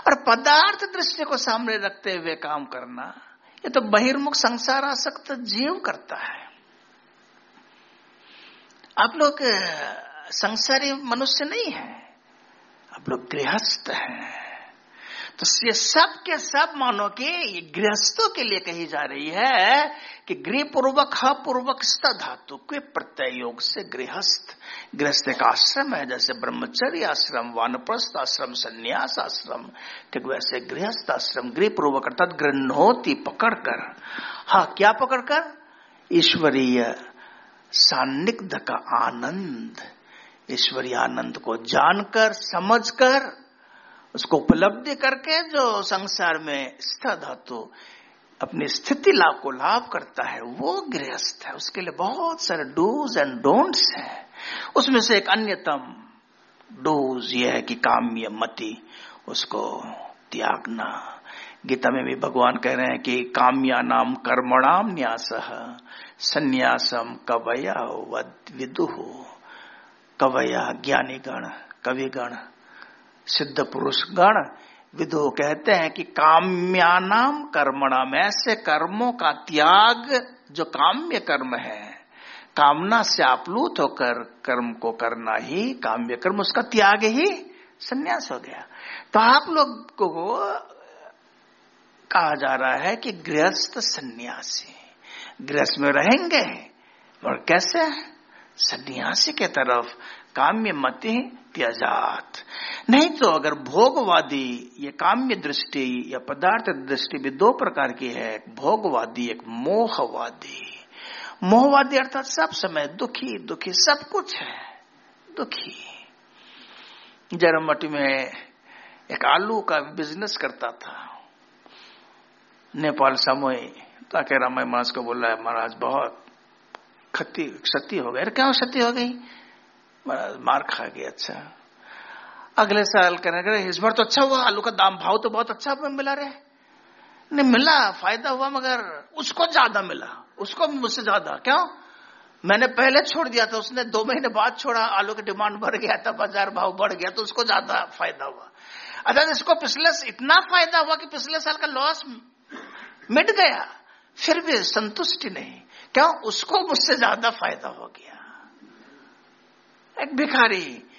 S1: और पदार्थ दृष्टि को सामने रखते हुए काम करना, ये तो बहिर्मुख संसार आसक्त जीव करता है। आप लोग, संसारी मनुष्य नहीं है, आप लोग गृहस्थ हैं। तो ये सब के सब मानो कि गृहस्थों के लिए कही जा रही है कि गृह पूर्वक ह पूर्वक धातु के प्रत्यय योग से गृहस्थ। गृहस्थ का आश्रम है, जैसे ब्रह्मचर्य आश्रम, वानप्रस्थ आश्रम, संन्यास आश्रम, ठीक वैसे गृहस्थ आश्रम गृह पूर्वक अर्थात गृहोती पकड़कर। हा, क्या पकड़कर? ईश्वरीय सान्निग्ध का आनंद। ईश्वरीय आनंद को जानकर, समझकर उसको उपलब्धि करके जो संसार में स्थित धातु अपनी स्थिति लाभ को लाभ करता है, वो गृहस्थ है। उसके लिए बहुत सारे डूज एंड डोंट्स हैं। उसमें से एक अन्यतम डोज यह है कि काम्य मति, उसको त्यागना। गीता में भी भगवान कह रहे हैं कि काम्या नाम कर्मणाम न्यास संन्यासम कवया विदु कवया ज्ञानी गण कवि गण सिद्ध पुरुष गण विदो कहते हैं कि काम्यानाम कर्मणाम, ऐसे कर्मों का त्याग जो काम्य कर्म है, कामना से आप्लूत होकर कर्म को करना ही काम्य कर्म, उसका त्याग ही संन्यास हो गया। तो आप लोग को कहा जा रहा है कि गृहस्थ सन्यासी, गृहस्थ में रहेंगे, और कैसे? सन्यासी के तरफ़ काम्य मति त्यजात नहीं तो अगर भोगवादी ये काम्य दृष्टि, या पदार्थ दृष्टि भी दो प्रकार की है, एक भोगवादी, एक मोहवादी। मोहवादी अर्थात सब समय दुखी दुखी सब कुछ है, दुखी। जरमटी में एक आलू का बिज़नेस करता था। नेपाल समय ताकि रामाय मास को बोला है महाराज, बहुत क्षति क्षति हो गई। अरे, क्या क्षति हो गई? महाराज मार खा गया अच्छा। अगले साल कहने इस बार तो अच्छा हुआ, आलू का दाम भाव तो बहुत अच्छा मिला रहे। नहीं, मिला, फ़ायदा हुआ, मगर उसको ज़्यादा मिला, उसको मुझसे ज़्यादा। क्यों? मैंने पहले छोड़ दिया था, उसने दो महीने बाद छोड़ा, आलू की डिमांड बढ़ गया था, बाज़ार भाव बढ़ गया तो उसको ज़्यादा फ़ायदा हुआ। अच्छा इसको पिछले इतना फ़ायदा हुआ कि पिछले साल का लॉस मिट गया, फिर भी संतुष्टि नहीं। क्यों? उसको मुझसे ज़्यादा फ़ायदा हो गया। एक भिखारी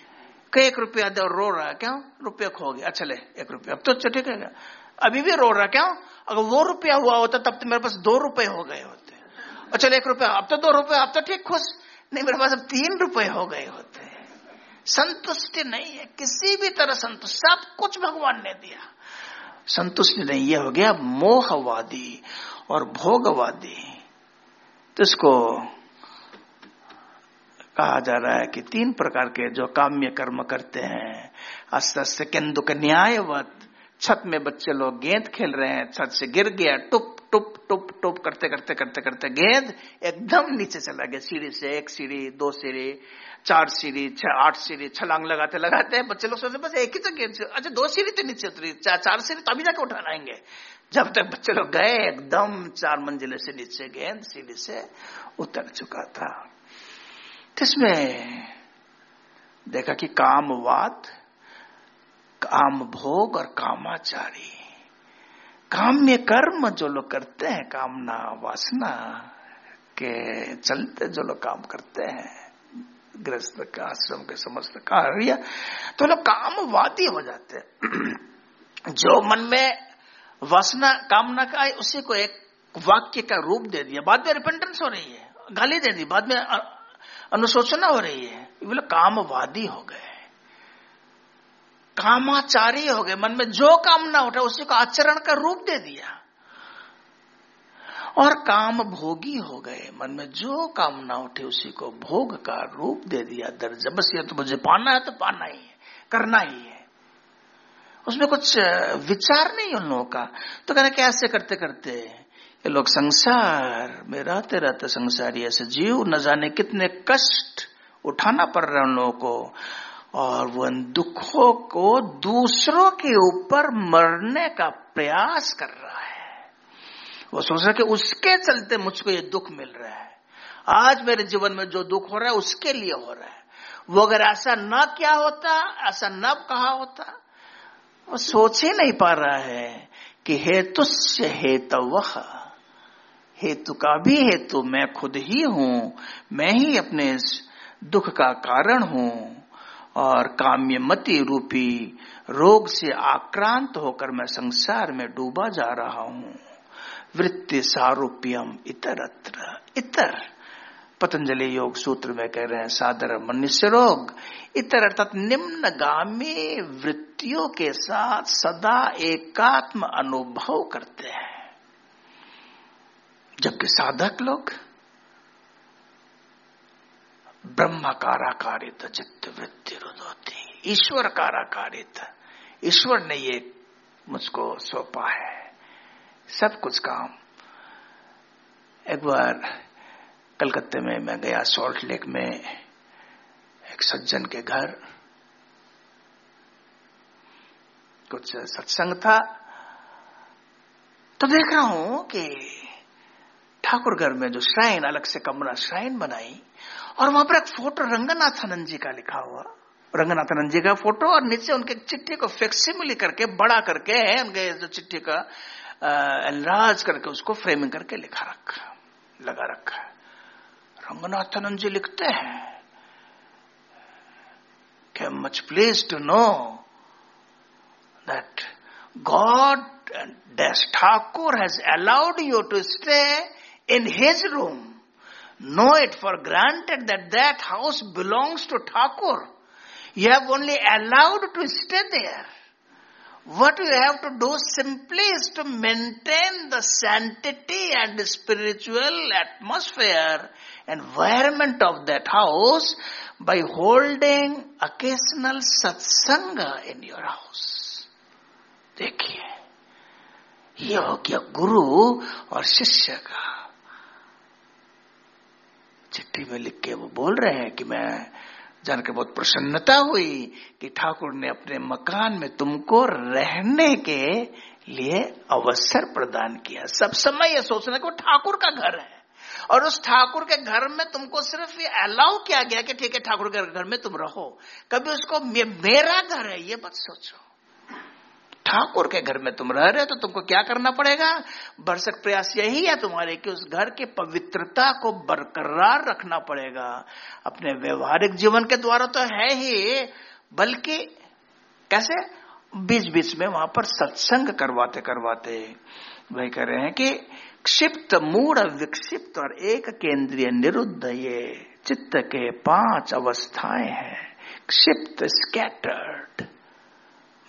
S1: एक रुपया दो, रो रहा है, क्यों? रुपया खो गया। अच्छा ले, एक रुपया। अब तो ठीक है, अभी भी रो रहा क्यों? अगर वो रुपया हुआ होता, तब तो मेरे पास दो रुपए हो गए होते। अच्छा एक रुपया, अब तो दो रुपए अब तो ठीक, खुश। नहीं, मेरे पास अब तीन रुपए हो गए होते संतुष्टि नहीं है, किसी भी तरह संतुष्ट, सब कुछ भगवान ने दिया। संतुष्टि नहीं यह हो गया मोहवादी और भोगवादी। तो इसको कहा जा रहा है कि तीन प्रकार के जो काम्य कर्म करते हैं। अस्त के न्यायवत छत में बच्चे लोग गेंद खेल रहे हैं। छत से गिर गया, टुप टुप टुप टुप करते करते करते करते गेंद एकदम नीचे चला गया सीढ़ी से एक सीढ़ी, दो सीढ़ी, चार सीढ़ी, छह, आठ सीढ़ी छलांग लगाते लगाते हैं। बच्चे लोग सोचते बस एक ही तो गेंद अच्छा दो सीढ़ी तो नीचे उतरी, चार चार सीढ़ी तो अभी जाके उठा आएँगे जब तक बच्चे लोग गए, एकदम चार मंजिले से नीचे गेंद सीढ़ी से उतर चुका था। इसमें देखा कि कामवाद काम भोग और कामाचारी। काम्य कर्म जो लोग करते हैं, कामना, वासना के चलते जो लोग काम करते हैं गृहस्थ के, आश्रम के समस्त कार्य तो लोग कामवादी हो जाते हैं। जो मन में वासना, कामना का है, उसी को एक वाक्य का रूप दे दिया। बाद में रिपेंटेंस हो रही है। गाली दे दी। बाद में अनुशोचना हो रही है। बोले, कामवादी हो गए। कामाचारी हो गए। मन में जो कामना उठा, उसी को आचरण का रूप दे दिया। और काम भोगी हो गए। मन में जो कामना उठे, उसी को भोग का रूप दे दिया। दर्ज बस ये तो मुझे पाना है तो पाना ही है, करना ही है। उसमें कुछ विचार नहीं उन लोगों का। तो कहना कैसे करते करते ये लोग संसार में रहते रहते संसारी ऐसे जीव न जाने कितने कष्ट उठाना पड़ रहा है उन लोगों को। और वो दुखों को दूसरों के ऊपर मरने का प्रयास कर रहा है। वो सोच रहा है कि उसके चलते मुझको ये दुख मिल रहा है। आज मेरे जीवन में जो दुख हो रहा है, उसके लिए हो रहा है। वो अगर ऐसा न क्या होता, ऐसा न कहा होता, वो सोच ही नहीं पा रहा है कि हेतु से हेतु का भी हेतु। मैं खुद ही हूँ, मैं ही अपने दुख का कारण हूँ। और काम्य काम्यमति रूपी रोग से आक्रांत होकर मैं संसार में डूबा जा रहा हूँ। वृत्ति सारूप्यम इतरत्र। इतर। पतंजलि योग सूत्र में कह रहे हैं, सादर मनुष्य रोग। इतर अर्थात निम्नगामी वृत्तियों के साथ सदा एकात्म अनुभव करते हैं। जबकि साधक लोग ब्रह्म काराकारित चित्त वृत्ति रुदोती। ईश्वर काराकारित। ईश्वर ने ये मुझको सौंपा है। सब कुछ काम। एक बार कलकत्ते में मैं गया सॉल्ट लेक में एक सज्जन के घर। कुछ सत्संग था। तो देख रहा हूँ कि ठाकुर घर में जो श्राइन, अलग से कमरा श्राइन बनाई, और वहाँ पर एक फ़ोटो रंगनाथानंद जी का लिखा हुआ। रंगनाथानंद जी का फ़ोटो, और नीचे उनके चिट्ठी को फ्लेक्सिबली करके, बड़ा करके है, उनके जो चिट्ठी का एनराज करके उसको फ्रेमिंग करके लिखा रखा, लगा रखा है। रंगनाथानंद जी लिखते हैं कि much please to know that god dash Thakur has allowed you to stay in his room, know it for granted that that house belongs to Thakur. You have only allowed to stay there. What you have to do simply is to maintain the sanctity and the spiritual atmosphere, environment of that house by holding occasional satsanga in your house. देखिए ये हो गया गुरु और शिष्य का चिट्ठी में लिख के वो बोल रहे हैं कि मैं जानकर बहुत प्रसन्नता हुई कि ठाकुर ने अपने मकान में तुमको रहने के लिए अवसर प्रदान किया। सब समय यह सोचना कि वो ठाकुर का घर है। और उस ठाकुर के घर में तुमको सिर्फ़ ये अलाउ किया गया कि ठीक है, ठाकुर के घर में तुम रहो। कभी उसको मेरा घर है, ये मत सोचो। ठाकुर के घर में तुम रह रहे हो तो तुमको क्या करना पड़ेगा? बरसक प्रयास यही है तुम्हारे कि उस घर की पवित्रता को बरकरार रखना पड़ेगा। अपने व्यवहारिक जीवन के द्वारा तो है ही, बल्कि कैसे? बीच बीच में वहाँ पर सत्संग करवाते करवाते। वही कह रहे हैं कि क्षिप्त मूड विक्षिप्त और एक केंद्रीय निरुद्ध ये चित्त के पाँच अवस्थाएँ हैं। क्षिप्त स्कैटर्ड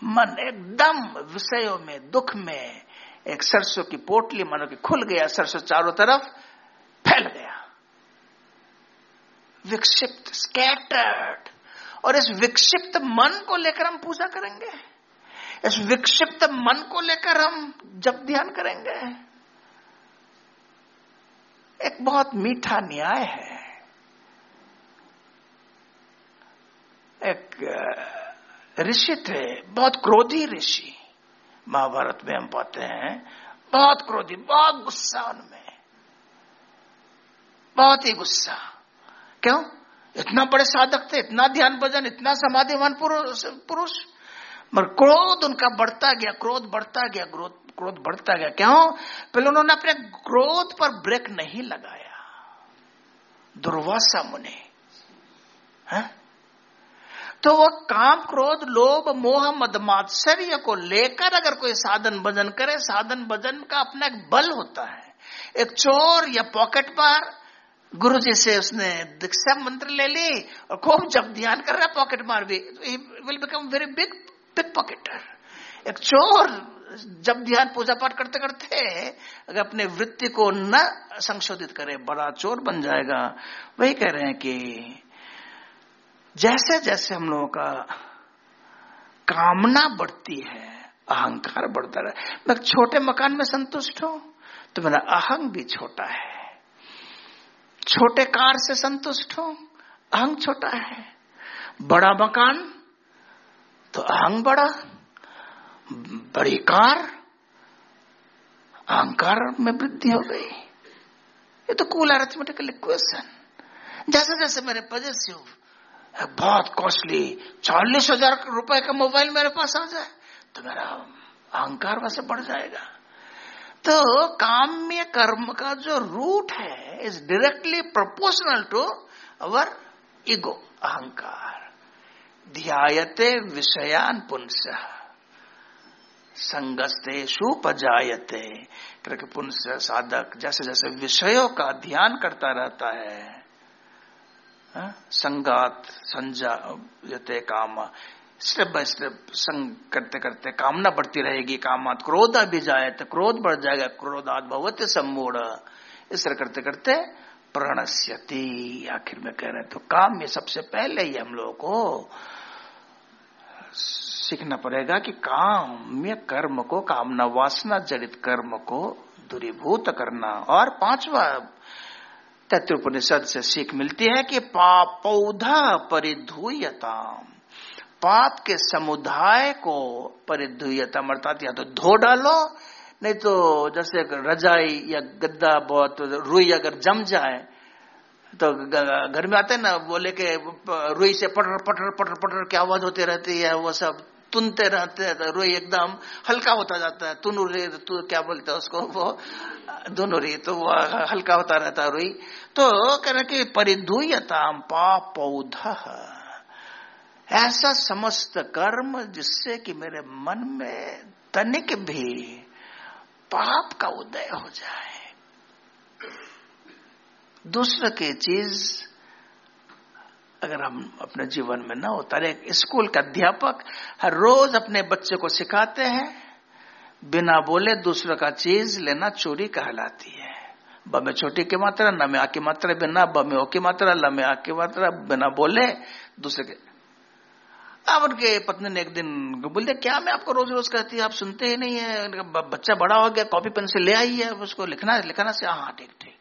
S1: मन एकदम विषयों में, दुख में, एक सरसों की पोटली मानो कि खुल गया, सरसों चारों तरफ़ फैल गया। विक्षिप्त स्कैटर्ड और इस विक्षिप्त मन को लेकर हम पूजा करेंगे। इस विक्षिप्त मन को लेकर हम जब ध्यान करेंगे। एक बहुत मीठा न्याय है। एक ऋषि थे, बहुत क्रोधी ऋषि। महाभारत में हम पाते हैं, बहुत क्रोधी, बहुत गुस्सा उनमें। बहुत ही गुस्सा। क्यों? इतना बड़े साधक थे, इतना ध्यान भजन, इतना समाधिवान पुरुष मगर क्रोध उनका बढ़ता गया, क्रोध बढ़ता गया, क्रोध क्रोध बढ़ता गया। क्यों? पहले उन्होंने अपने क्रोध पर ब्रेक नहीं लगाया। दुर्वासा मुने। है? तो वह काम क्रोध, लोभ, मोह, मदमात्सर्य को लेकर अगर कोई साधन भजन करे, साधन भजन का अपना एक बल होता है। एक चोर या पॉकेट पर गुरु जी से उसने दीक्षा मंत्र ले ली और खूब जब ध्यान कर रहा, पॉकेट मार भी will become very big pick pocketer एक चोर जब ध्यान पूजा पाठ करते करते अगर अपने वृत्ति को न संशोधित करे, बड़ा चोर बन जाएगा। वही कह रहे हैं कि जैसे जैसे हम लोगों का कामना बढ़ती है, अहंकार बढ़ता रहा। मैं छोटे मकान में संतुष्ट हूँ तो मेरा अहंग भी छोटा है। छोटे कार से संतुष्ट हूँ, अहंग छोटा है। बड़ा मकान तो अहंग बड़ा। बड़ी कार, अहंकार में वृद्धि हो गई। ये तो कूल अरिथमेटिकल इक्वेशन जैसे जैसे मेरे पजेसिव बहुत कॉस्टली चालीस हज़ार रुपए का मोबाइल मेरे पास आ जाए तो मेरा अहंकार वैसे बढ़ जाएगा। तो काम में कर्म का जो रूट है is directly proportional to our ego अहंकार। ध्यायते विषयान पुंस संगस्ते सुपजायते करके पुंस साधक जैसे जैसे विषयों का ध्यान करता रहता है संगात संजाते काम। स्टेप बाय स्टेप संग करते करते कामना बढ़ती रहेगी, कामात क्रोध भी जाए तो क्रोध बढ़ जाएगा, क्रोधात भगवत सम्मूढ़। इस तरह करते करते प्रणश्यति, आखिर में कह रहे हैं तो काम में सबसे पहले ही हम लोगों को सीखना पड़ेगा कि काम्य कर्म को, कामना वासना जड़ित कर्म को दूरीभूत करना। और पांचवा तत्वोपनिषद से सीख मिलती है कि पापौधा परिधुयता पाप के समुदाय को परिधुयता अर्थात या तो धो डालो, नहीं तो जैसे रजाई या गद्दा बहुत रुई अगर जम जाए तो घर में आते ना बोले के रुई से पटर पटर पटर पटर की आवाज़ होती रहती है, वो सब। तुनते रहते हैं तो रुई एकदम हल्का होता जाता है। तुन रे, तू क्या बोलते हैं उसको? वो, दोनों रे तो वो हल्का होता रहता है रोई। तो कह रहे कि परिधुयताम पापौध। ऐसा समस्त कर्म जिससे कि मेरे मन में तनिक भी पाप का उदय हो जाए। दूसरे की चीज़ अगर हम अपने जीवन में ना उतारे स्कूल का अध्यापक हर रोज अपने बच्चे को सिखाते हैं, बिना बोले दूसरों का चीज़ लेना चोरी कहलाती है। ब में छोटी की मात्रा, न में आ की मात्रा, बिना ब में ओ की मात्रा, ल में आ की मात्रा, बिना बोले दूसरे के। अब उनके पत्नी ने एक दिन बोल दिया क्या मैं आपको रोज रोज कहती आप सुनते ही नहीं है। बच्चा बड़ा हो गया, कॉपी पेंसिल ले आई है, उसको लिखना, लिखाना से हाँ ठीक ठीक।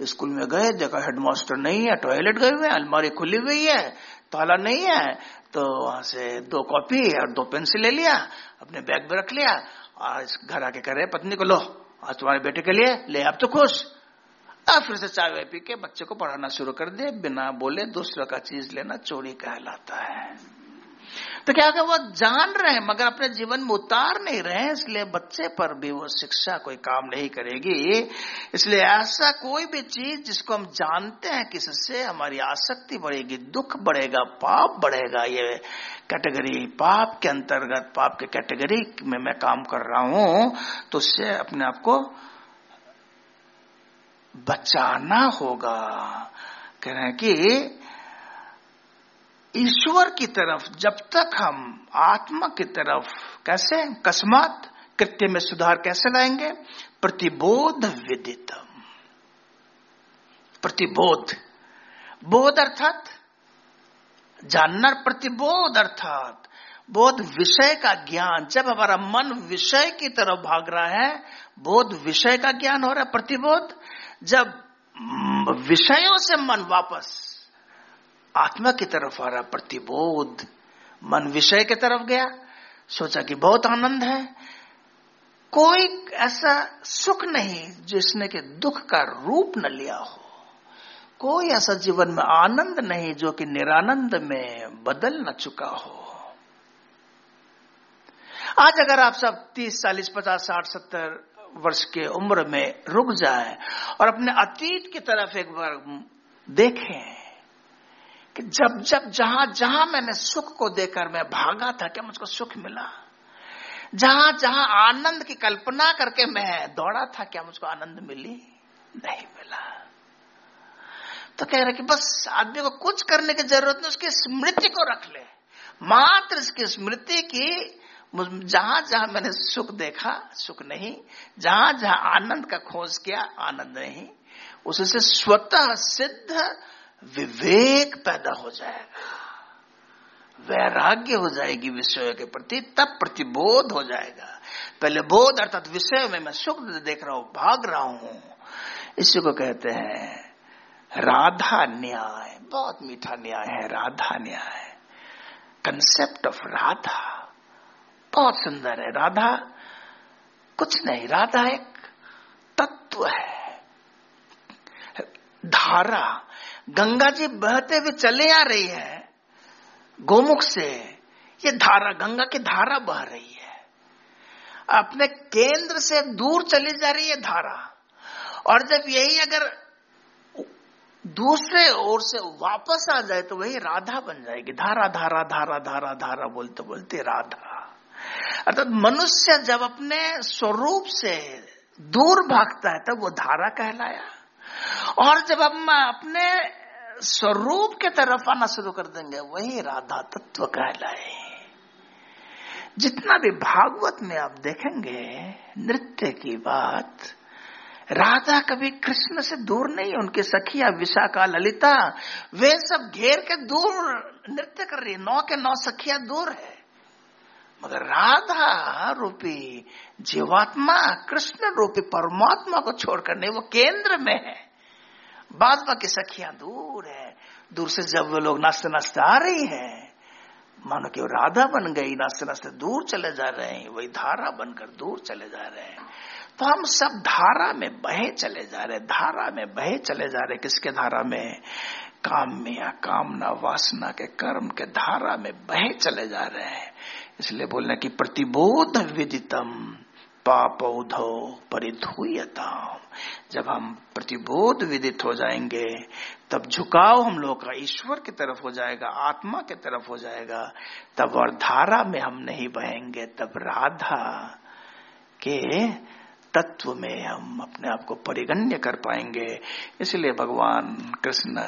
S1: स्कूल में गए, देखा हेडमास्टर नहीं है, टॉयलेट गए हुए अलमारी खुली हुई है, ताला नहीं है तो वहाँ से दो कॉपी और दो पेंसिल ले लिया, अपने बैग में रख लिया और घर आके कह रहे पत्नी को लो, आज तुम्हारे बेटे के लिए, ले आप तो खुश। अब फिर से चाय पी के बच्चे को पढ़ाना शुरू कर दे, बिना बोले दूसरों का चीज़ लेना चोरी कहलाता है। तो क्या क्या वो जान रहे हैं, मगर अपने जीवन में उतार नहीं रहे हैं, इसलिए बच्चे पर भी वो शिक्षा कोई काम नहीं करेगी। इसलिए ऐसा कोई भी चीज़ जिसको हम जानते हैं कि इससे हमारी आसक्ति बढ़ेगी, दुख बढ़ेगा, पाप बढ़ेगा, ये कैटेगरी पाप के अंतर्गत, पाप के कैटेगरी में मैं काम कर रहा हूँ तो उससे अपने आप को बचाना होगा। कह रहे हैं कि ईश्वर की तरफ़, जब तक हम आत्मा की तरफ़, कैसे? कस्मात कृत्य में सुधार कैसे लाएँगे? प्रतिबोध विदितम। प्रतिबोध। बोध अर्थात, जानना प्रतिबोध अर्थात। बोध विषय का ज्ञान, जब हमारा मन विषय की तरफ़ भाग रहा है, बोध विषय का ज्ञान हो रहा है, प्रतिबोध। जब विषयों से मन वापस आत्मा की तरफ़ आ रहा प्रतिबोध, मन विषय की तरफ़ गया। सोचा कि बहुत आनंद है। कोई ऐसा सुख नहीं जिसने के दुख का रूप न लिया हो। कोई ऐसा जीवन में आनंद नहीं जो कि निरानंद में बदल न चुका हो। आज अगर आप सब तीस, चालीस, पचास, साठ, सत्तर वर्ष के उम्र में रुक जाए और अपने अतीत की तरफ़ एक बार देखें कि जब जब, जहाँ जहाँ मैंने सुख को देकर मैं भागा था, क्या मुझको सुख मिला? जहाँ जहाँ आनंद की कल्पना करके मैं दौड़ा था, क्या मुझको आनंद मिली? नहीं मिला। तो कह रहे कि बस आदमी को कुछ करने की ज़रूरत नहीं, उसकी स्मृति को रख ले। मात्र इसकी स्मृति की जहाँ जहाँ मैंने सुख देखा, सुख नहीं। जहाँ जहाँ आनंद का खोज किया, आनंद नहीं। उससे स्वतः सिद्ध विवेक पैदा हो जाएगा वैराग्य हो जाएगी विषयों के प्रति, तब प्रतिबोध हो जाएगा। पहले बोध अर्थात विषय में मैं सुख देख रहा हूँ, भाग रहा हूँ। इसी को कहते हैं राधा न्याय। बहुत मीठा न्याय है, राधा न्याय। Concept of Radha. बहुत सुंदर है। राधा कुछ नहीं, राधा एक तत्व है। धारा। गंगा जी बहते हुए चले आ रही है, गोमुख से, ये धारा, गंगा की धारा बह रही है। अपने केंद्र से दूर चली जा रही है धारा, और जब यही अगर दूसरे ओर से वापस आ जाए तो वही राधा बन जाएगी। धारा धारा धारा धारा धारा, बोलते बोलते राधा। अर्थात मनुष्य जब अपने स्वरूप से दूर भागता है, तब वो धारा कहलाया। और जब हम अपने स्वरूप के तरफ़ आना शुरू कर देंगे, वही राधा तत्व कहलाए। जितना भी भागवत में आप देखेंगे, नृत्य की बात, राधा कभी कृष्ण से दूर नहीं, उनके सखिया विशाखा, ललिता, वे सब घेर के दूर नृत्य कर रही है। नौ के नौ सखिया दूर है। मगर राधा रूपी, जीवात्मा, कृष्ण रूपी, परमात्मा को छोड़कर नहीं, वो केंद्र में है। बाद बाकी सखियाँ दूर है। दूर से जब वो लोग नाचते नाचते आ रही है, मानो कि वो राधा बन गई नाचते नाचते दूर चले जा रहे हैं, वही धारा बनकर दूर चले जा रहे हैं। तो हम सब धारा में बहे चले जा रहे धारा में बहे चले जा रहे किसके धारा में? काम में या कामना, वासना के कर्म के धारा में बहे चले जा रहे हैं। इसलिए बोलने की प्रतिबोध विदितम पापौधो परिधुयता जब हम प्रतिबोध विदित हो जाएँगे, तब झुकाव हम लोग का ईश्वर की तरफ़ हो जाएगा, आत्मा की तरफ़ हो जाएगा। तब और धारा में हम नहीं बहेंगे, तब राधा के तत्व में हम अपने आप को परिगण्य कर पाएँगे। इसलिए भगवान कृष्ण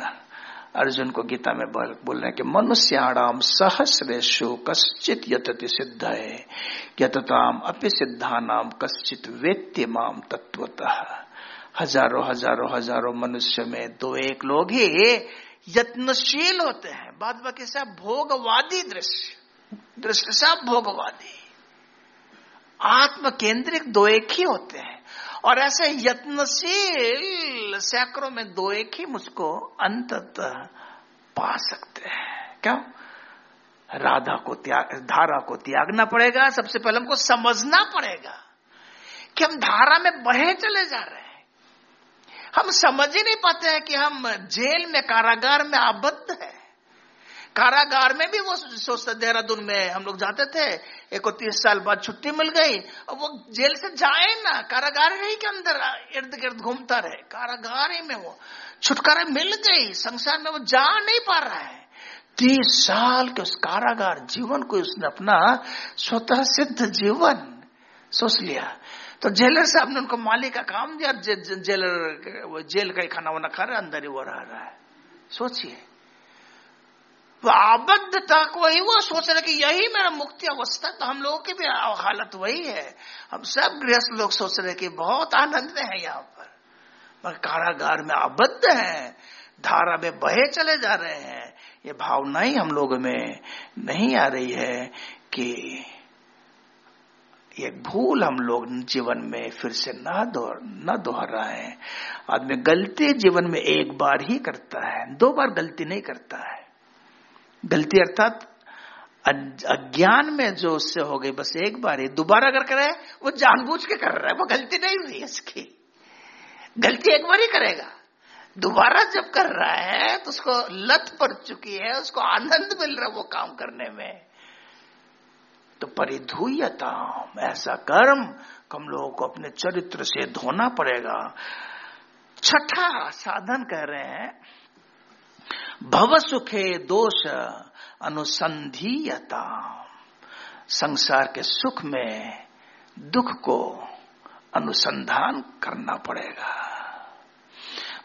S1: अर्जुन को गीता में बोल रहे हैं कि, मनुष्याणाम सहस्रेशु कश्चित यतति सिद्ध है यतताम अपि सिद्धानाम कश्चित वेत्य माम तत्वतः हज़ारों हज़ारों हज़ारों मनुष्य में दो एक लोग ही यत्नशील होते हैं। बाद बाकी सब भोगवादी दृश्य दृश्य सब भोगवादी। आत्म केंद्रित दो एक ही होते हैं। और ऐसे यत्नशील सैकड़ों में दो एक ही मुझको अंततः पा सकते हैं। क्यों? राधा को त्याग, धारा को त्यागना पड़ेगा, सबसे पहले हमको समझना पड़ेगा कि हम धारा में बहे चले जा रहे हैं। हम समझ ही नहीं पाते हैं कि हम जेल में कारागार में आबद्ध है। कारागार में भी वो सोचते देहरादून में हम लोग जाते थे इकतीस साल बाद छुट्टी मिल गई और वो जेल से जाए ना कारागार ही के अंदर इर्द गिर्द घूमता रहे कारागार ही में वो छुटकारा मिल गई संसार में वो जा नहीं पा रहा है। तीस साल के उस कारागार जीवन को उसने अपना स्वतः सिद्ध जीवन सोच लिया। तो जेलर साहब ने उनको मालिक का काम दिया जे, जे, जेलर जेल का ही खाना वाना खा रहे अंदर ही वो रह रहा है। सोचिए। वो आबद्धता को ही वो सोच रहे कि यही मेरा मुक्ति अवस्था तो हम लोगों की भी हालत वही है। हम सब गृहस्थ लोग सोच रहे कि बहुत आनंद है यहाँ पर। मगर कारागार में आबद्ध है, धारा में बहे चले जा रहे हैं। ये भावना ही हम लोगों में नहीं आ रही है कि ये भूल हम लोग जीवन में फिर से न दोहर, न दोहराए। आदमी गलती जीवन में एक बार ही करता है, दो बार गलती नहीं करता है। गलती अर्थात अज्ञान में जो उससे हो गई, बस एक बार ही। दोबारा अगर करे, वो जानबूझ के कर रहा है, वो गलती नहीं हुई इसकी। गलती एक बार ही करेगा। दोबारा जब कर रहा है तो उसको लत पड़ चुकी है, उसको आनंद मिल रहा है वो काम करने में। तो परिधुयता ऐसा कर्म हम लोगों को अपने चरित्र से धोना पड़ेगा। छठा साधन कह रहे हैं भव सुखे दोष अनुसंधीयता। संसार के सुख में दुख को अनुसंधान करना पड़ेगा।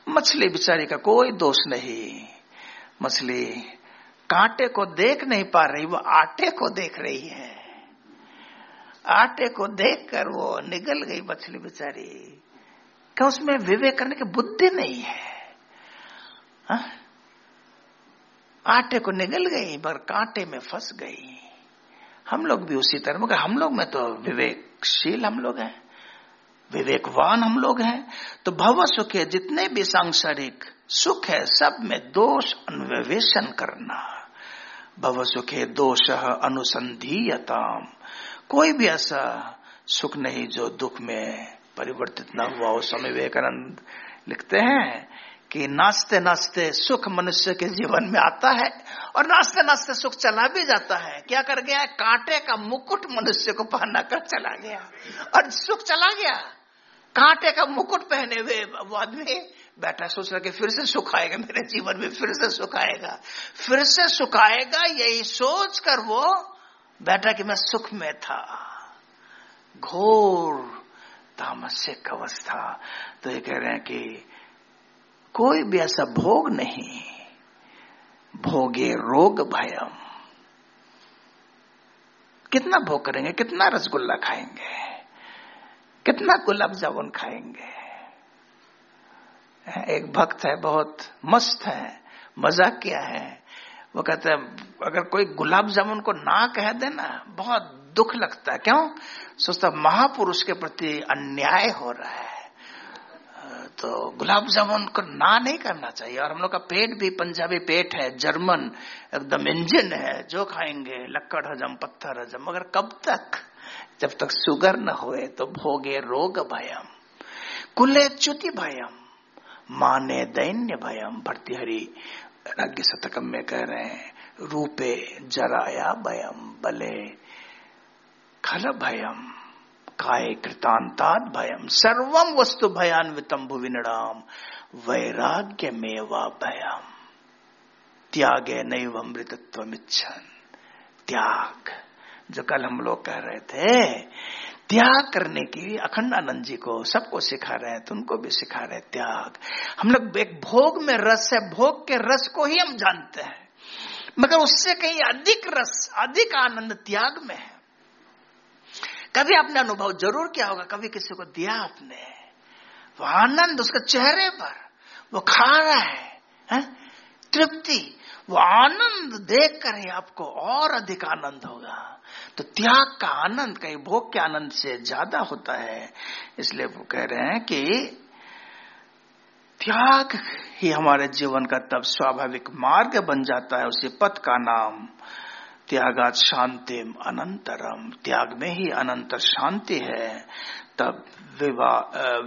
S1: मछली बिचारी का कोई दोष नहीं। मछली कांटे को देख नहीं पा रही, वो आटे को देख रही है। आटे को देखकर वो निगल गई मछली बिचारी। क्या उसमें विवेक करने की बुद्धि नहीं है? हा? आटे को निगल गई पर कांटे में फंस गई। हम लोग भी उसी तरह, मगर हम लोग में तो विवेकशील हम लोग हैं, विवेकवान हम लोग हैं। तो भव सुख है जितने भी सांसारिक सुख है, सब में दोष अन्वेषण करना। भव सुखे दोष अनुसंधीयताम। कोई भी ऐसा सुख नहीं जो दुख में परिवर्तित न हुआ हो। स्वामी विवेकानंद लिखते हैं कि नाचते नाचते सुख मनुष्य के जीवन में आता है और नाचते नाचते सुख चला भी जाता है। क्या कर गया? कांटे का मुकुट मनुष्य को पहना कर चला गया। और सुख चला गया। कांटे का मुकुट पहने हुए वो आदमी बैठा, सोच रहा कि फिर से सुख आएगा मेरे जीवन में, फिर से सुख आएगा। फिर से सुख आएगा, यही सोच कर वो बैठा कि मैं सुख में था। घोर तामसिक अवस्था। तो ये कह रहे हैं कि कोई भी ऐसा भोग नहीं। भोगे रोग भयम। कितना भोग करेंगे, कितना रसगुल्ला खाएँगे, कितना गुलाब जामुन खाएँगे। एक भक्त है, बहुत मस्त है, मज़ाक किया है। वो कहते हैं, अगर कोई गुलाब जामुन को ना कह देना बहुत दुख लगता है। क्यों? सोचता महापुरुष के प्रति अन्याय हो रहा है। तो गुलाब जामुन को ना नहीं करना चाहिए। और हम लोग का पेट भी पंजाबी पेट है, जर्मन, एकदम इंजन है, जो खाएँगे लक्कड़ हजम, पत्थर हजम। मगर कब तक? जब तक शुगर न होए तो भोगे रोग भयम, कुले च्युति भयम, माने दैन्य भयम। भर्तिहरि राज्य शतकम में कह रहे हैं, रूपे जराया भयम, बले खल भयम। काय कृतांताद भयम। सर्वम वस्तु भयान्वितम भुविनराम वैराग्य मेवा भयम। त्यागे नैव अमृतत्व इच्छन त्याग। जो कल हम लोग कह रहे थे, त्याग करने की अखंड आनंद जी को सबको सिखा रहे हैं तो उनको भी सिखा रहे हैं त्याग। हम लोग एक भोग में रस है, भोग के रस को ही हम जानते हैं। मगर उससे कहीं अधिक रस, अधिक आनंद त्याग में है। कभी आपने अनुभव ज़रूर किया होगा कभी किसी को दिया आपने। वो आनंद उसके चेहरे पर वो खा रहा है, है? तृप्ति वो आनंद देख कर ही आपको और अधिक आनंद होगा। तो त्याग का आनंद कहीं भोग के आनंद से ज़्यादा होता है। इसलिए वो कह रहे हैं कि त्याग ही हमारे जीवन का तब स्वाभाविक मार्ग बन जाता है उसी पथ का नाम। त्यागात शांतिम अनंतरम। त्याग में ही अनंतर शांति है। तब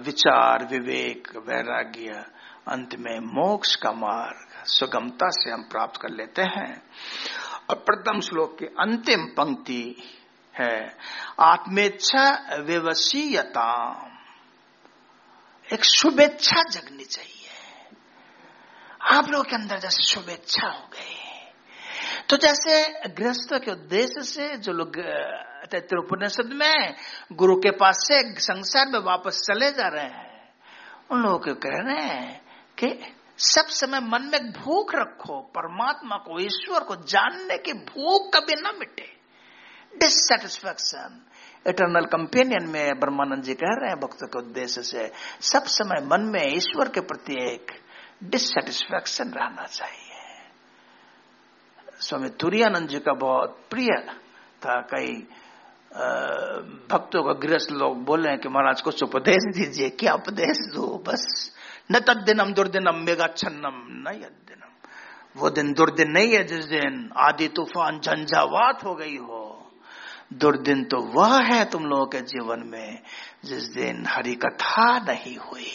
S1: विचार, विवेक, वैराग्य, अंत में मोक्ष का मार्ग, सुगमता से हम प्राप्त कर लेते हैं। और प्रथम श्लोक की अंतिम पंक्ति है, आत्मेच्छा विवसीयता एक शुभेच्छा जगनी चाहिए। आप लोग के अंदर जैसे शुभेच्छा हो गई तो जैसे गृहस्थ के उद्देश्य से जो लोग उपनिषद में गुरु के पास से संसार में वापस चले जा रहे हैं, उन लोगों को कह रहे हैं कि सब समय मन में भूख रखो, परमात्मा को, ईश्वर को जानने की भूख कभी न मिटे। डिससेटिस्फेक्शन इटर्नल कंपेनियन में ब्रह्मानंद जी कह रहे हैं भक्तों के उद्देश्य से, सब समय मन में ईश्वर के प्रति एक डिससेटिस्फेक्शन रहना चाहिए। स्वामी तुरानंद जी का बहुत प्रिय था। कई भक्तों का गृहस्थ लोग बोले हैं कि महाराज कुछ उपदेश दीजिए, क्या उपदेश दो? बस, न तद दिनम दुर्दिनम मेगा छन्नम न दिनम वो दिन दुर्दिन नहीं है जिस दिन आदि तूफ़ान झंझावात हो गई हो। दुर्दिन तो वह है तुम लोगों के जीवन में जिस दिन हरि कथा नहीं हुई।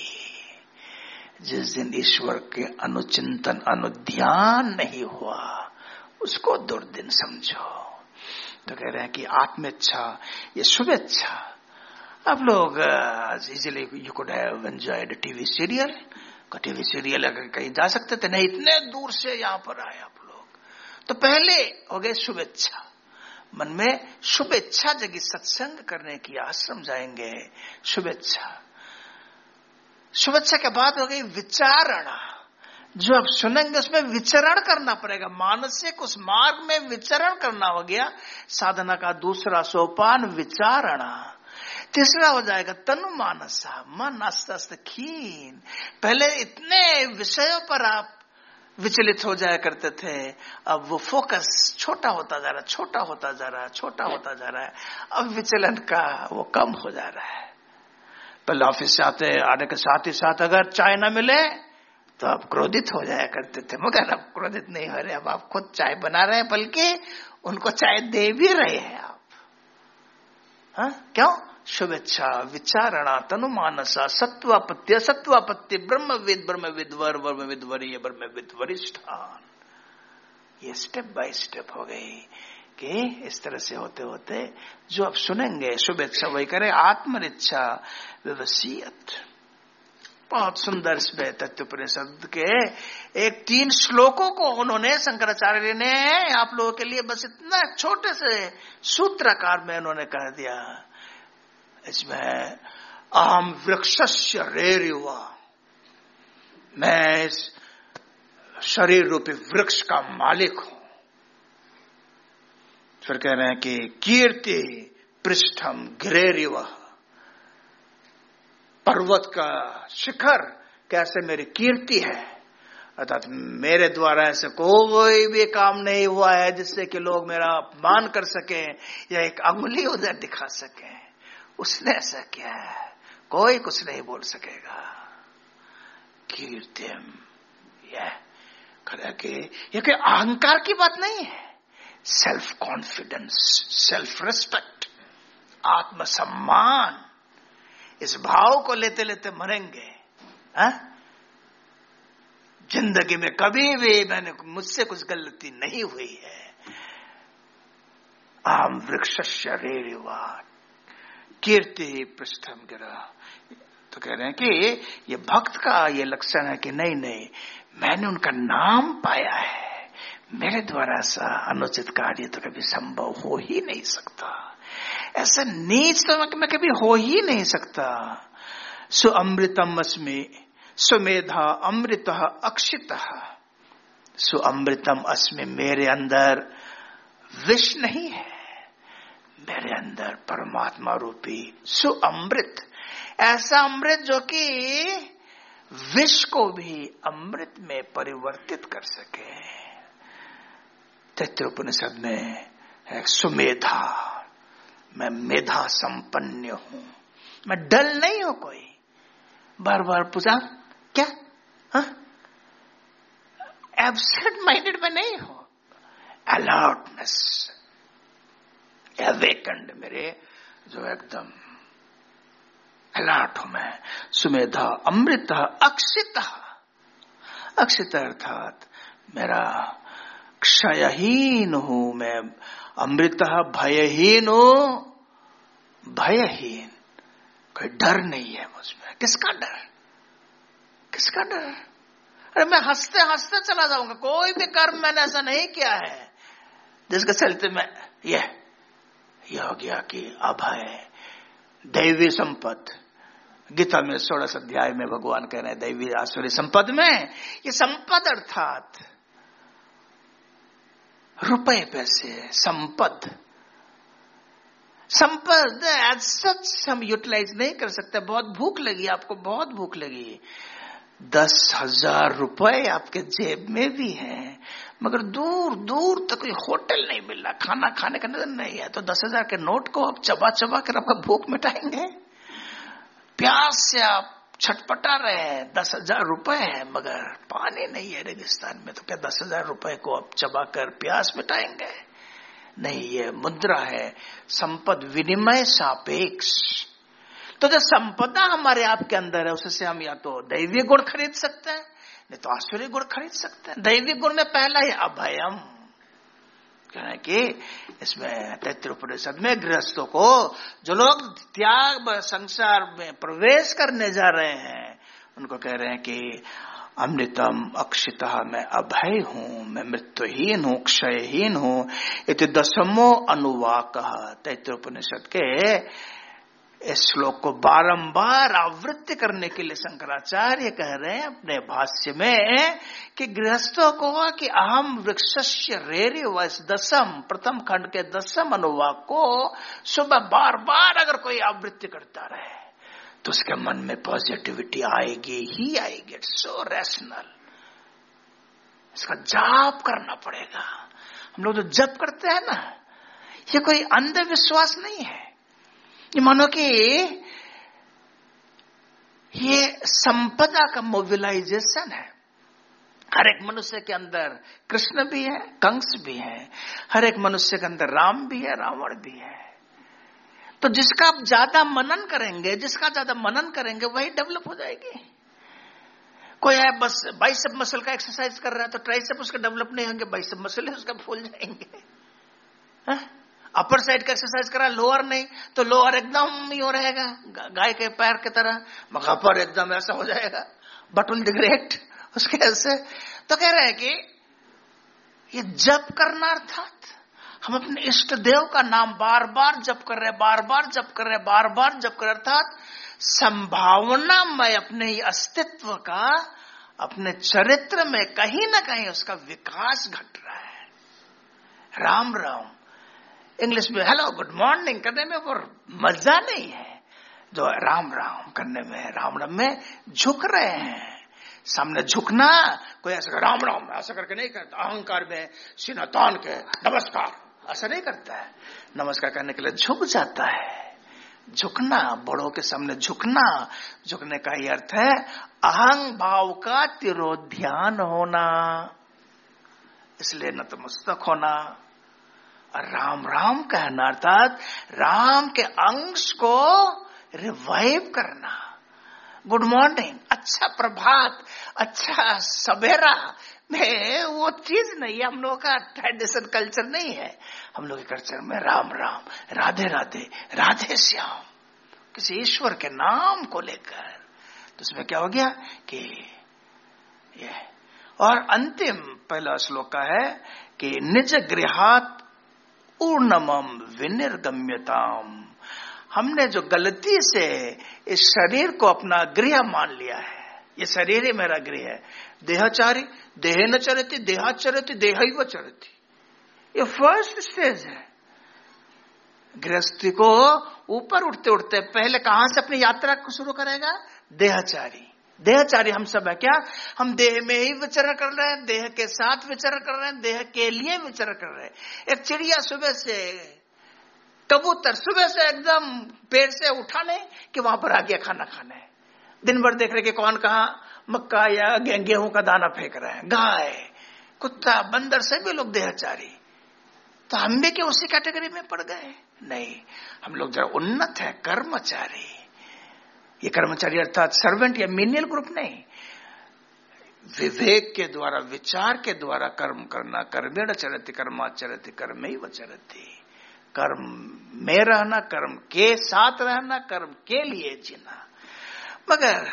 S1: जिस दिन ईश्वर के अनुचिंतन अनुध्यान नहीं हुआ। उसको दुर्दिन समझो। तो कह रहे हैं कि आत्मेच्छा ये शुभेच्छा। अब लोग easily you could have enjoyed TV serial TV serial अगर कहीं जा सकते थे, नहीं, इतने दूर से यहाँ पर आए आप लोग। तो पहले हो गए शुभेच्छा। मन में शुभेच्छा जगह सत्संग करने की आश्रम जाएँगे। शुभेच्छा। शुभेच्छा के बाद हो गई विचारणा। जो आप सुनेंगे उसमें विचरण करना पड़ेगा। मानसिक उस मार्ग में विचरण करना हो गया। साधना का दूसरा सोपान विचारणा। तीसरा हो जाएगा तनु मानसा, मन अस्त अस्त खीन। पहले इतने विषयों पर आप विचलित हो जाया करते थे। अब वो फोकस छोटा होता जा रहा, छोटा होता जा रहा, छोटा होता जा रहा है। अब विचलन का वो कम हो जा रहा है। पहले ऑफ़िस से आते आने के साथ ही साथ अगर चाय ना मिले तो आप क्रोधित हो जाया करते थे। मगर अब क्रोधित नहीं हो रहे। अब आप खुद चाय बना रहे हैं, बल्कि उनको चाय दे भी रहे हैं आप। हा? क्यों? शुभेच्छा विचारणा तनु तनुमानसा सत्वापत्य सत्वापत्य ब्रह्मविद ब्रह्मविद, वर ब्रह्मविद वरीय, ब्रह्मविद, वरिष्ठान। ये स्टेप बाय स्टेप हो गई कि इस तरह से होते होते जो आप सुनेंगे, शुभेच्छा वही करे आत्मनिच्छा व्यवसीयत। बहुत सुंदर तत्व परिषद के एक तीन श्लोकों को उन्होंने शंकराचार्य ने आप लोगों के लिए बस इतना छोटे से सूत्राकार में उन्होंने कह दिया। इसमें अहम वृक्ष रेर युवा मैं इस शरीर रूपी वृक्ष का मालिक हूँ। फिर कह रहे हैं कि कीर्ति पृष्ठम युवा पर्वत का शिखर कैसे मेरी कीर्ति है? अर्थात मेरे द्वारा ऐसे कोई भी काम नहीं हुआ है जिससे कि लोग मेरा अपमान कर सके या एक अंगुली उधर दिखा सके। उसने ऐसा किया है। कोई कुछ नहीं बोल सकेगा। कीर्तिम यह। कि ये कोई अहंकार की बात नहीं है। सेल्फ कॉन्फिडेंस सेल्फ रिस्पेक्ट आत्मसम्मान। इस भाव को लेते लेते मरेंगे, हा? ज़िंदगी में कभी भी मैंने मुझसे कुछ गलती नहीं हुई है। आम वृक्ष शरीर कीर्ति पृष्ठम गिरा। तो कह रहे हैं कि ये भक्त का ये लक्षण है कि नहीं नहीं, मैंने उनका नाम पाया है। मेरे द्वारा ऐसा अनुचित कार्य तो कभी संभव हो ही नहीं सकता। ऐसा नीच तो मैं कभी हो ही नहीं सकता। सु अमृतम अस्मि सुमेधा अमृत अक्षित। सु अमृतम अस्मि मेरे अंदर विष नहीं है। मेरे अंदर परमात्मा रूपी सु अमृत। ऐसा अमृत जो कि विष को भी अमृत में परिवर्तित कर सके। तैत्र उपनिषद में सुमेधा मैं मेधा संपन्न हूँ। मैं डल नहीं हूँ कोई। बार बार पूछा, क्या? एबसेंट माइंडेड में नहीं हो। अलर्टनेस एवेकंड मेरे जो एकदम अलर्ट हूँ मैं। सुमेधा अमृत अक्षित। अक्षित अर्थात मेरा क्षयहीन हूँ मैं। अमृत भयहीन हूँ भयहीन। कोई डर नहीं है मुझमें किसका डर? किसका डर? अरे मैं हँसते हँसते चला जाऊँगा। कोई भी कर्म मैंने ऐसा नहीं किया है। जिसके चलते मैं यह यह हो गया कि अभय, दैवी संपत्ति गीता में सोलह अध्याय में भगवान कह रहे हैं, दैवी आश्वर्य संपद में। ये संपद अर्थात रुपए पैसे, संपद। संपद एज सच हम यूटिलाइज नहीं कर सकते, बहुत भूख लगी, आपको बहुत भूख लगी। दस हज़ार रुपए आपके जेब में भी है, मगर दूर दूर तक कोई होटल नहीं मिल रहा, खाना खाने का नज़र नहीं है तो दस हज़ार के नोट को आप चबा चबा कर आपका भूख मिटाएँगे। प्यास से आप छटपटा रहे हैं, दस हज़ार रुपए है, मगर पानी नहीं है रेगिस्तान में तो क्या दस हज़ार रुपए को आप चबा कर प्यास मिटाएँगे? नहीं, ये मुद्रा है, संपद विनिमय सापेक्ष। तो जो संपदा हमारे आपके अंदर है, उससे हम या तो दैवीय गुण खरीद सकते हैं, नहीं तो आश्चर्य गुण खरीद सकते हैं। दैवीय गुण में पहला है अभयम। कहना कि इसमें तैत्र उपनिषद में गृहस्थों को जो लोग त्याग संसार में प्रवेश करने जा रहे हैं, उनको कह रहे हैं कि अमृतम अक्षिता मैं अभय हूँ, मैं मृत्युहीन हूँ, क्षयहीन हूँ। इति दसमो अनुवाक तैत्र उपनिषद के इस श्लोक को बारंबार आवृत्त करने के लिए शंकराचार्य कह रहे हैं अपने भाष्य में कि गृहस्थों को कि अहम वृक्ष रेरी वैस दसम प्रथम खंड के दसम अनुवाक को सुबह बार बार अगर कोई आवृत्ति करता रहे तो उसके मन में पॉजिटिविटी आएगी ही आएगी। इट्स सो रैशनल इसका जाप करना पड़ेगा। हम लोग जो जप करते हैं ना, ये कोई अंधविश्वास नहीं है। मानो कि ये संपदा का मोबिलाइजेशन है। हर एक मनुष्य के अंदर कृष्ण भी है, कंस भी है, हर एक मनुष्य के अंदर राम भी है, रावण भी है। तो जिसका आप ज़्यादा मनन करेंगे, जिसका ज़्यादा मनन करेंगे, वही डेवलप हो जाएगी। कोई है बस बाइसेप मसल का एक्सरसाइज कर रहा है तो ट्राइसेप उसका डेवलप नहीं होंगे बाइसेप मसल उसका फूल जाएँगे। हा? अपर साइड का एक्सरसाइज करा लोअर नहीं तो लोअर एकदम ही हो रहेगा गाय के पैर की तरह। मगर अपर एकदम ऐसा हो जाएगा। बट विल डिग्रेट उसके ऐसे। तो कह रहे हैं कि ये जप करना अर्थात, हम अपने इष्ट देव का नाम बार बार जप कर रहे बार बार जप कर रहे बार बार जप कर अर्थात संभावना में अपने ही अस्तित्व का, अपने चरित्र में कहीं ना कहीं उसका विकास घट रहा है। राम राम। इंग्लिश में हेलो गुड मॉर्निंग करने में वो मज़ा नहीं है। जो राम राम करने में, राम राम में झुक रहे हैं। सामने झुकना, कोई ऐसा राम राम, ऐसा करके नहीं करता। अहंकार में सीना तान के, नमस्कार, ऐसा नहीं करता है। नमस्कार करने के लिए झुक जाता है। झुकना, बड़ों के सामने झुकना। झुकने का ही अर्थ है अहंग भाव का तिरोध्यान होना। इसलिए नतमस्तक होना और राम राम कहना अर्थात राम के अंश को रिवाइव करना। गुड मॉर्निंग अच्छा प्रभात अच्छा सवेरा। में, वो चीज़ नहीं है, हम लोगों का ट्रेडिशन कल्चर नहीं है। हम लोग के कल्चर में राम राम, राधे राधे राधे श्याम, किसी ईश्वर के नाम को लेकर। तो उसमें क्या हो गया कि ये, और अंतिम पहला श्लोक का है कि निज गृहात पूर्णमम विनिर्गम्यताम। हमने जो गलती से इस शरीर को अपना गृह मान लिया है, ये शरीर ही मेरा गृह है। देहाचारी, देह न चरती देहाचरती देह ही व चरती। ये फ़र्स्ट स्टेज है। गृहस्थी को ऊपर उठते उठते पहले कहाँ से अपनी यात्रा को शुरू करेगा? देहाचारी। देहचारी हम सब है। क्या? हम देह में ही विचरण कर रहे हैं, देह के साथ विचरण कर रहे हैं, देह के लिए विचरण कर रहे हैं। एक चिड़िया सुबह से कबूतर सुबह से एकदम पेड़ से उठाने कि वहाँ पर आ गया खाना खाने। दिन भर देख रहे कि कौन कहा मक्का या गेहूँ का दाना फेंक रहे हैं। गाय, कुत्ता, बंदर, सभी लोग देहचारी। तो हम भी क्या उसी कैटेगरी में पड़ गए? नहीं, हम लोग जरा उन्नत है, कर्मचारी। ये कर्मचारी अर्थात सर्वेंट या मीनियल ग्रुप नहीं। विवेक के द्वारा, विचार के द्वारा कर्म करना, कर्मेण चरती कर्माचरती कर्म ही वचरती कर्म में रहना, कर्म के साथ रहना, कर्म के लिए जीना। मगर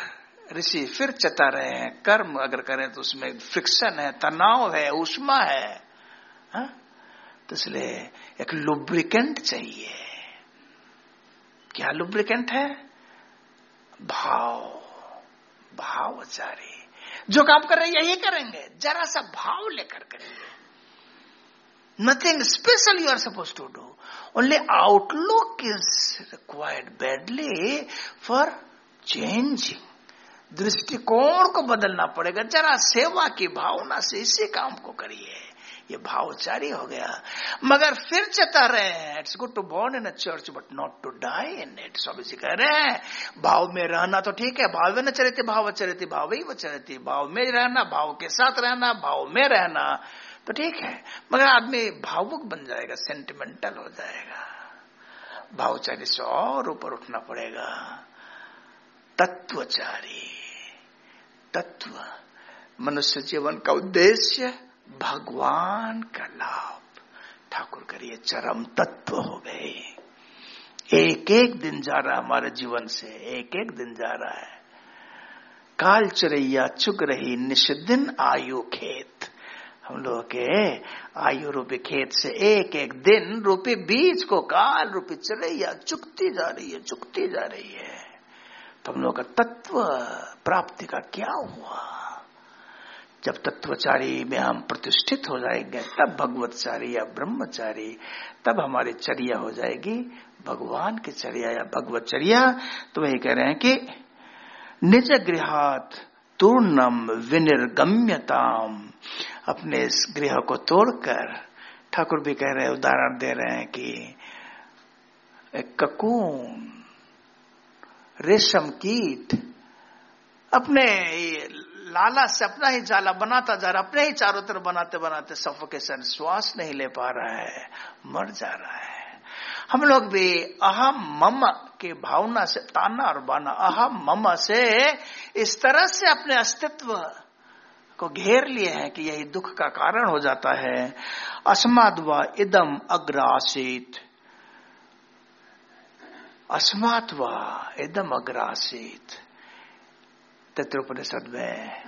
S1: ऋषि फिर चता रहे हैं, कर्म अगर करें तो उसमें फ्रिक्शन है, तनाव है उष्मा है, हा? तो इसलिए एक लुब्रिकेंट चाहिए। क्या लुब्रिकेंट है? भाव भाव भावचारी जो काम कर रहे हैं, यही करेंगे। जरा सा भाव लेकर करेंगे। Nothing special you are suppose to do only outlook is required badly for changing दृष्टिकोण को बदलना पड़ेगा। जरा सेवा की भावना से इसी काम को करिए। ये भावचारी हो गया। मगर फिर चता रहे हैं it's good to born in a church but not to die in it Swami ji कह रहे हैं, भाव में रहना तो ठीक है, भाव में न चरित, भाव चरित, भाव ही वचरती, भाव में रहना, भाव के साथ रहना, भाव में रहना तो ठीक है, मगर आदमी भावुक बन जाएगा सेंटिमेंटल हो जाएगा। भावचारी से और ऊपर उठना पड़ेगा। तत्वचारी, तत्व, मनुष्य जीवन का उद्देश्य भगवान का लाभ। ठाकुर करिए चरम तत्व हो गए। एक एक दिन जा रहा हमारे जीवन से एक एक दिन जा रहा है। काल चरैया चुग रही निषदिन आयु खेत। हम लोग के आयु रूपी खेत से एक एक दिन रूपी बीज को काल रूपी चरैया चुकती जा रही है चुकती जा रही है। तो हम लोग का तत्व प्राप्ति का क्या हुआ? जब तत्वचारी में हम प्रतिष्ठित हो जाएँगे, तब भगवतचारी या ब्रह्मचारी, तब हमारी चर्या हो जाएगी। भगवान की चर्या या भगवतचर्या तो वही कह रहे हैं कि निज गृहात तूर्णम विनिर्गम्यताम। अपने इस गृह को तोड़कर, ठाकुर भी कह रहे हैं, उदाहरण दे रहे हैं कि एक ककून, रेशम कीट, अपने लाला से अपना ही जाला बनाता जा रहा, अपने ही चारों तरफ़ बनाते बनाते सफोकेशन श्वास नहीं ले पा रहा है, मर जा रहा है। हम लोग भी अहम मम के भावना से, ताना और बाना, अहम मम से इस तरह से अपने अस्तित्व को घेर लिए हैं कि यही दुख का कारण हो जाता है। अस्माद्वा इदम अग्रासित। अस्मात्वा इदम अग्रासित। तत्वोपनिषद में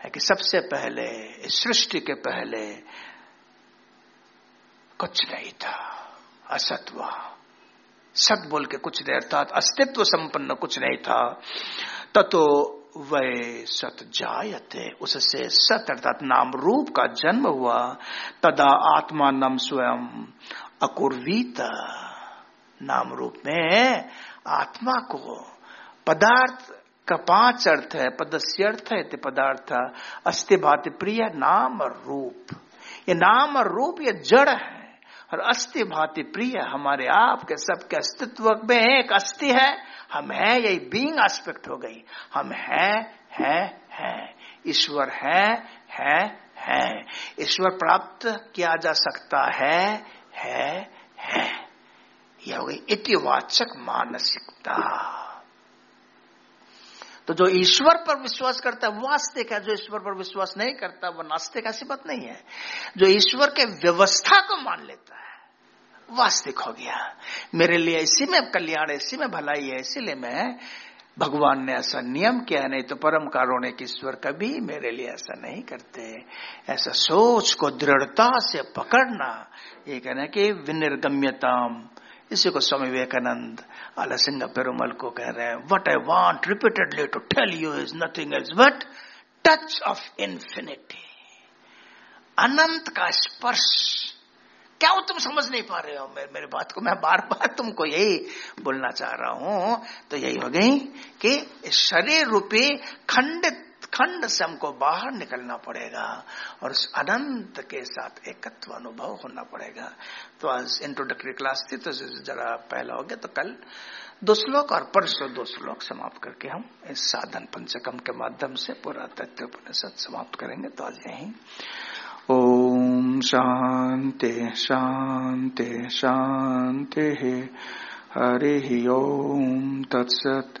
S1: है कि सबसे पहले सृष्टि के पहले कुछ नहीं था असत्व सत बोल के कुछ नहीं, अर्थात अस्तित्व संपन्न कुछ नहीं था। ततो वह सत जायते, उससे सत अर्थात नाम रूप का जन्म हुआ। तदा आत्मा नम स्वयं अकुर्वीत। नाम रूप में आत्मा को पदार्थ का पाँच अर्थ है पदस्य अर्थ है पदार्थ। अस्ति भाति प्रिय नाम और रूप। ये नाम और रूप, ये जड़ है। और अस्थि भाति प्रिय हमारे आप के सबके अस्तित्व में एक अस्थि है। हम है, यही बीइंग एस्पेक्ट हो गई। हम है है है। ईश्वर है है है। ईश्वर प्राप्त किया जा सकता है है है। यह हो गई इतिवाचक मानसिकता। तो जो ईश्वर पर विश्वास करता है, वो आस्तिक है, जो ईश्वर पर विश्वास नहीं करता, वो नास्तिक, ऐसी बात नहीं है। जो ईश्वर के व्यवस्था को मान लेता है वास्तविक हो गया। मेरे लिए इसी में कल्याण इसी में भलाई है, इसीलिए मैं भगवान ने ऐसा नियम किया, नहीं तो परम कारुणिक ईश्वर कभी मेरे लिए ऐसा नहीं करते। ऐसा सोच को दृढ़ता से पकड़ना, ये कहना कि विनिर्गम्यताम इसी को स्वामी विवेकानंद आलसिंग पेरुमल को कह रहे हैं what I want repeatedly to tell you is nothing is but touch of infinity अनंत का स्पर्श। क्या वो तुम समझ नहीं पा रहे हो मेरे, मेरे बात को? मैं बार बार तुमको यही बोलना चाह रहा हूँ। तो यही हो गई कि शरीर रूपी खंडित खंड से हमको बाहर निकलना पड़ेगा और उस अनंत के साथ एकत्व अनुभव होना पड़ेगा। तो आज इंट्रोडक्टरी क्लास थी तो जरा पहला हो गया तो कल दो श्लोक और परसों दो श्लोक समाप्त करके हम इस साधन पंचकम के माध्यम से पूरा तथ्य उपनिषद समाप्त करेंगे। तो आज यही। ओम शांति शांति शांति हरि ओम तत्सत।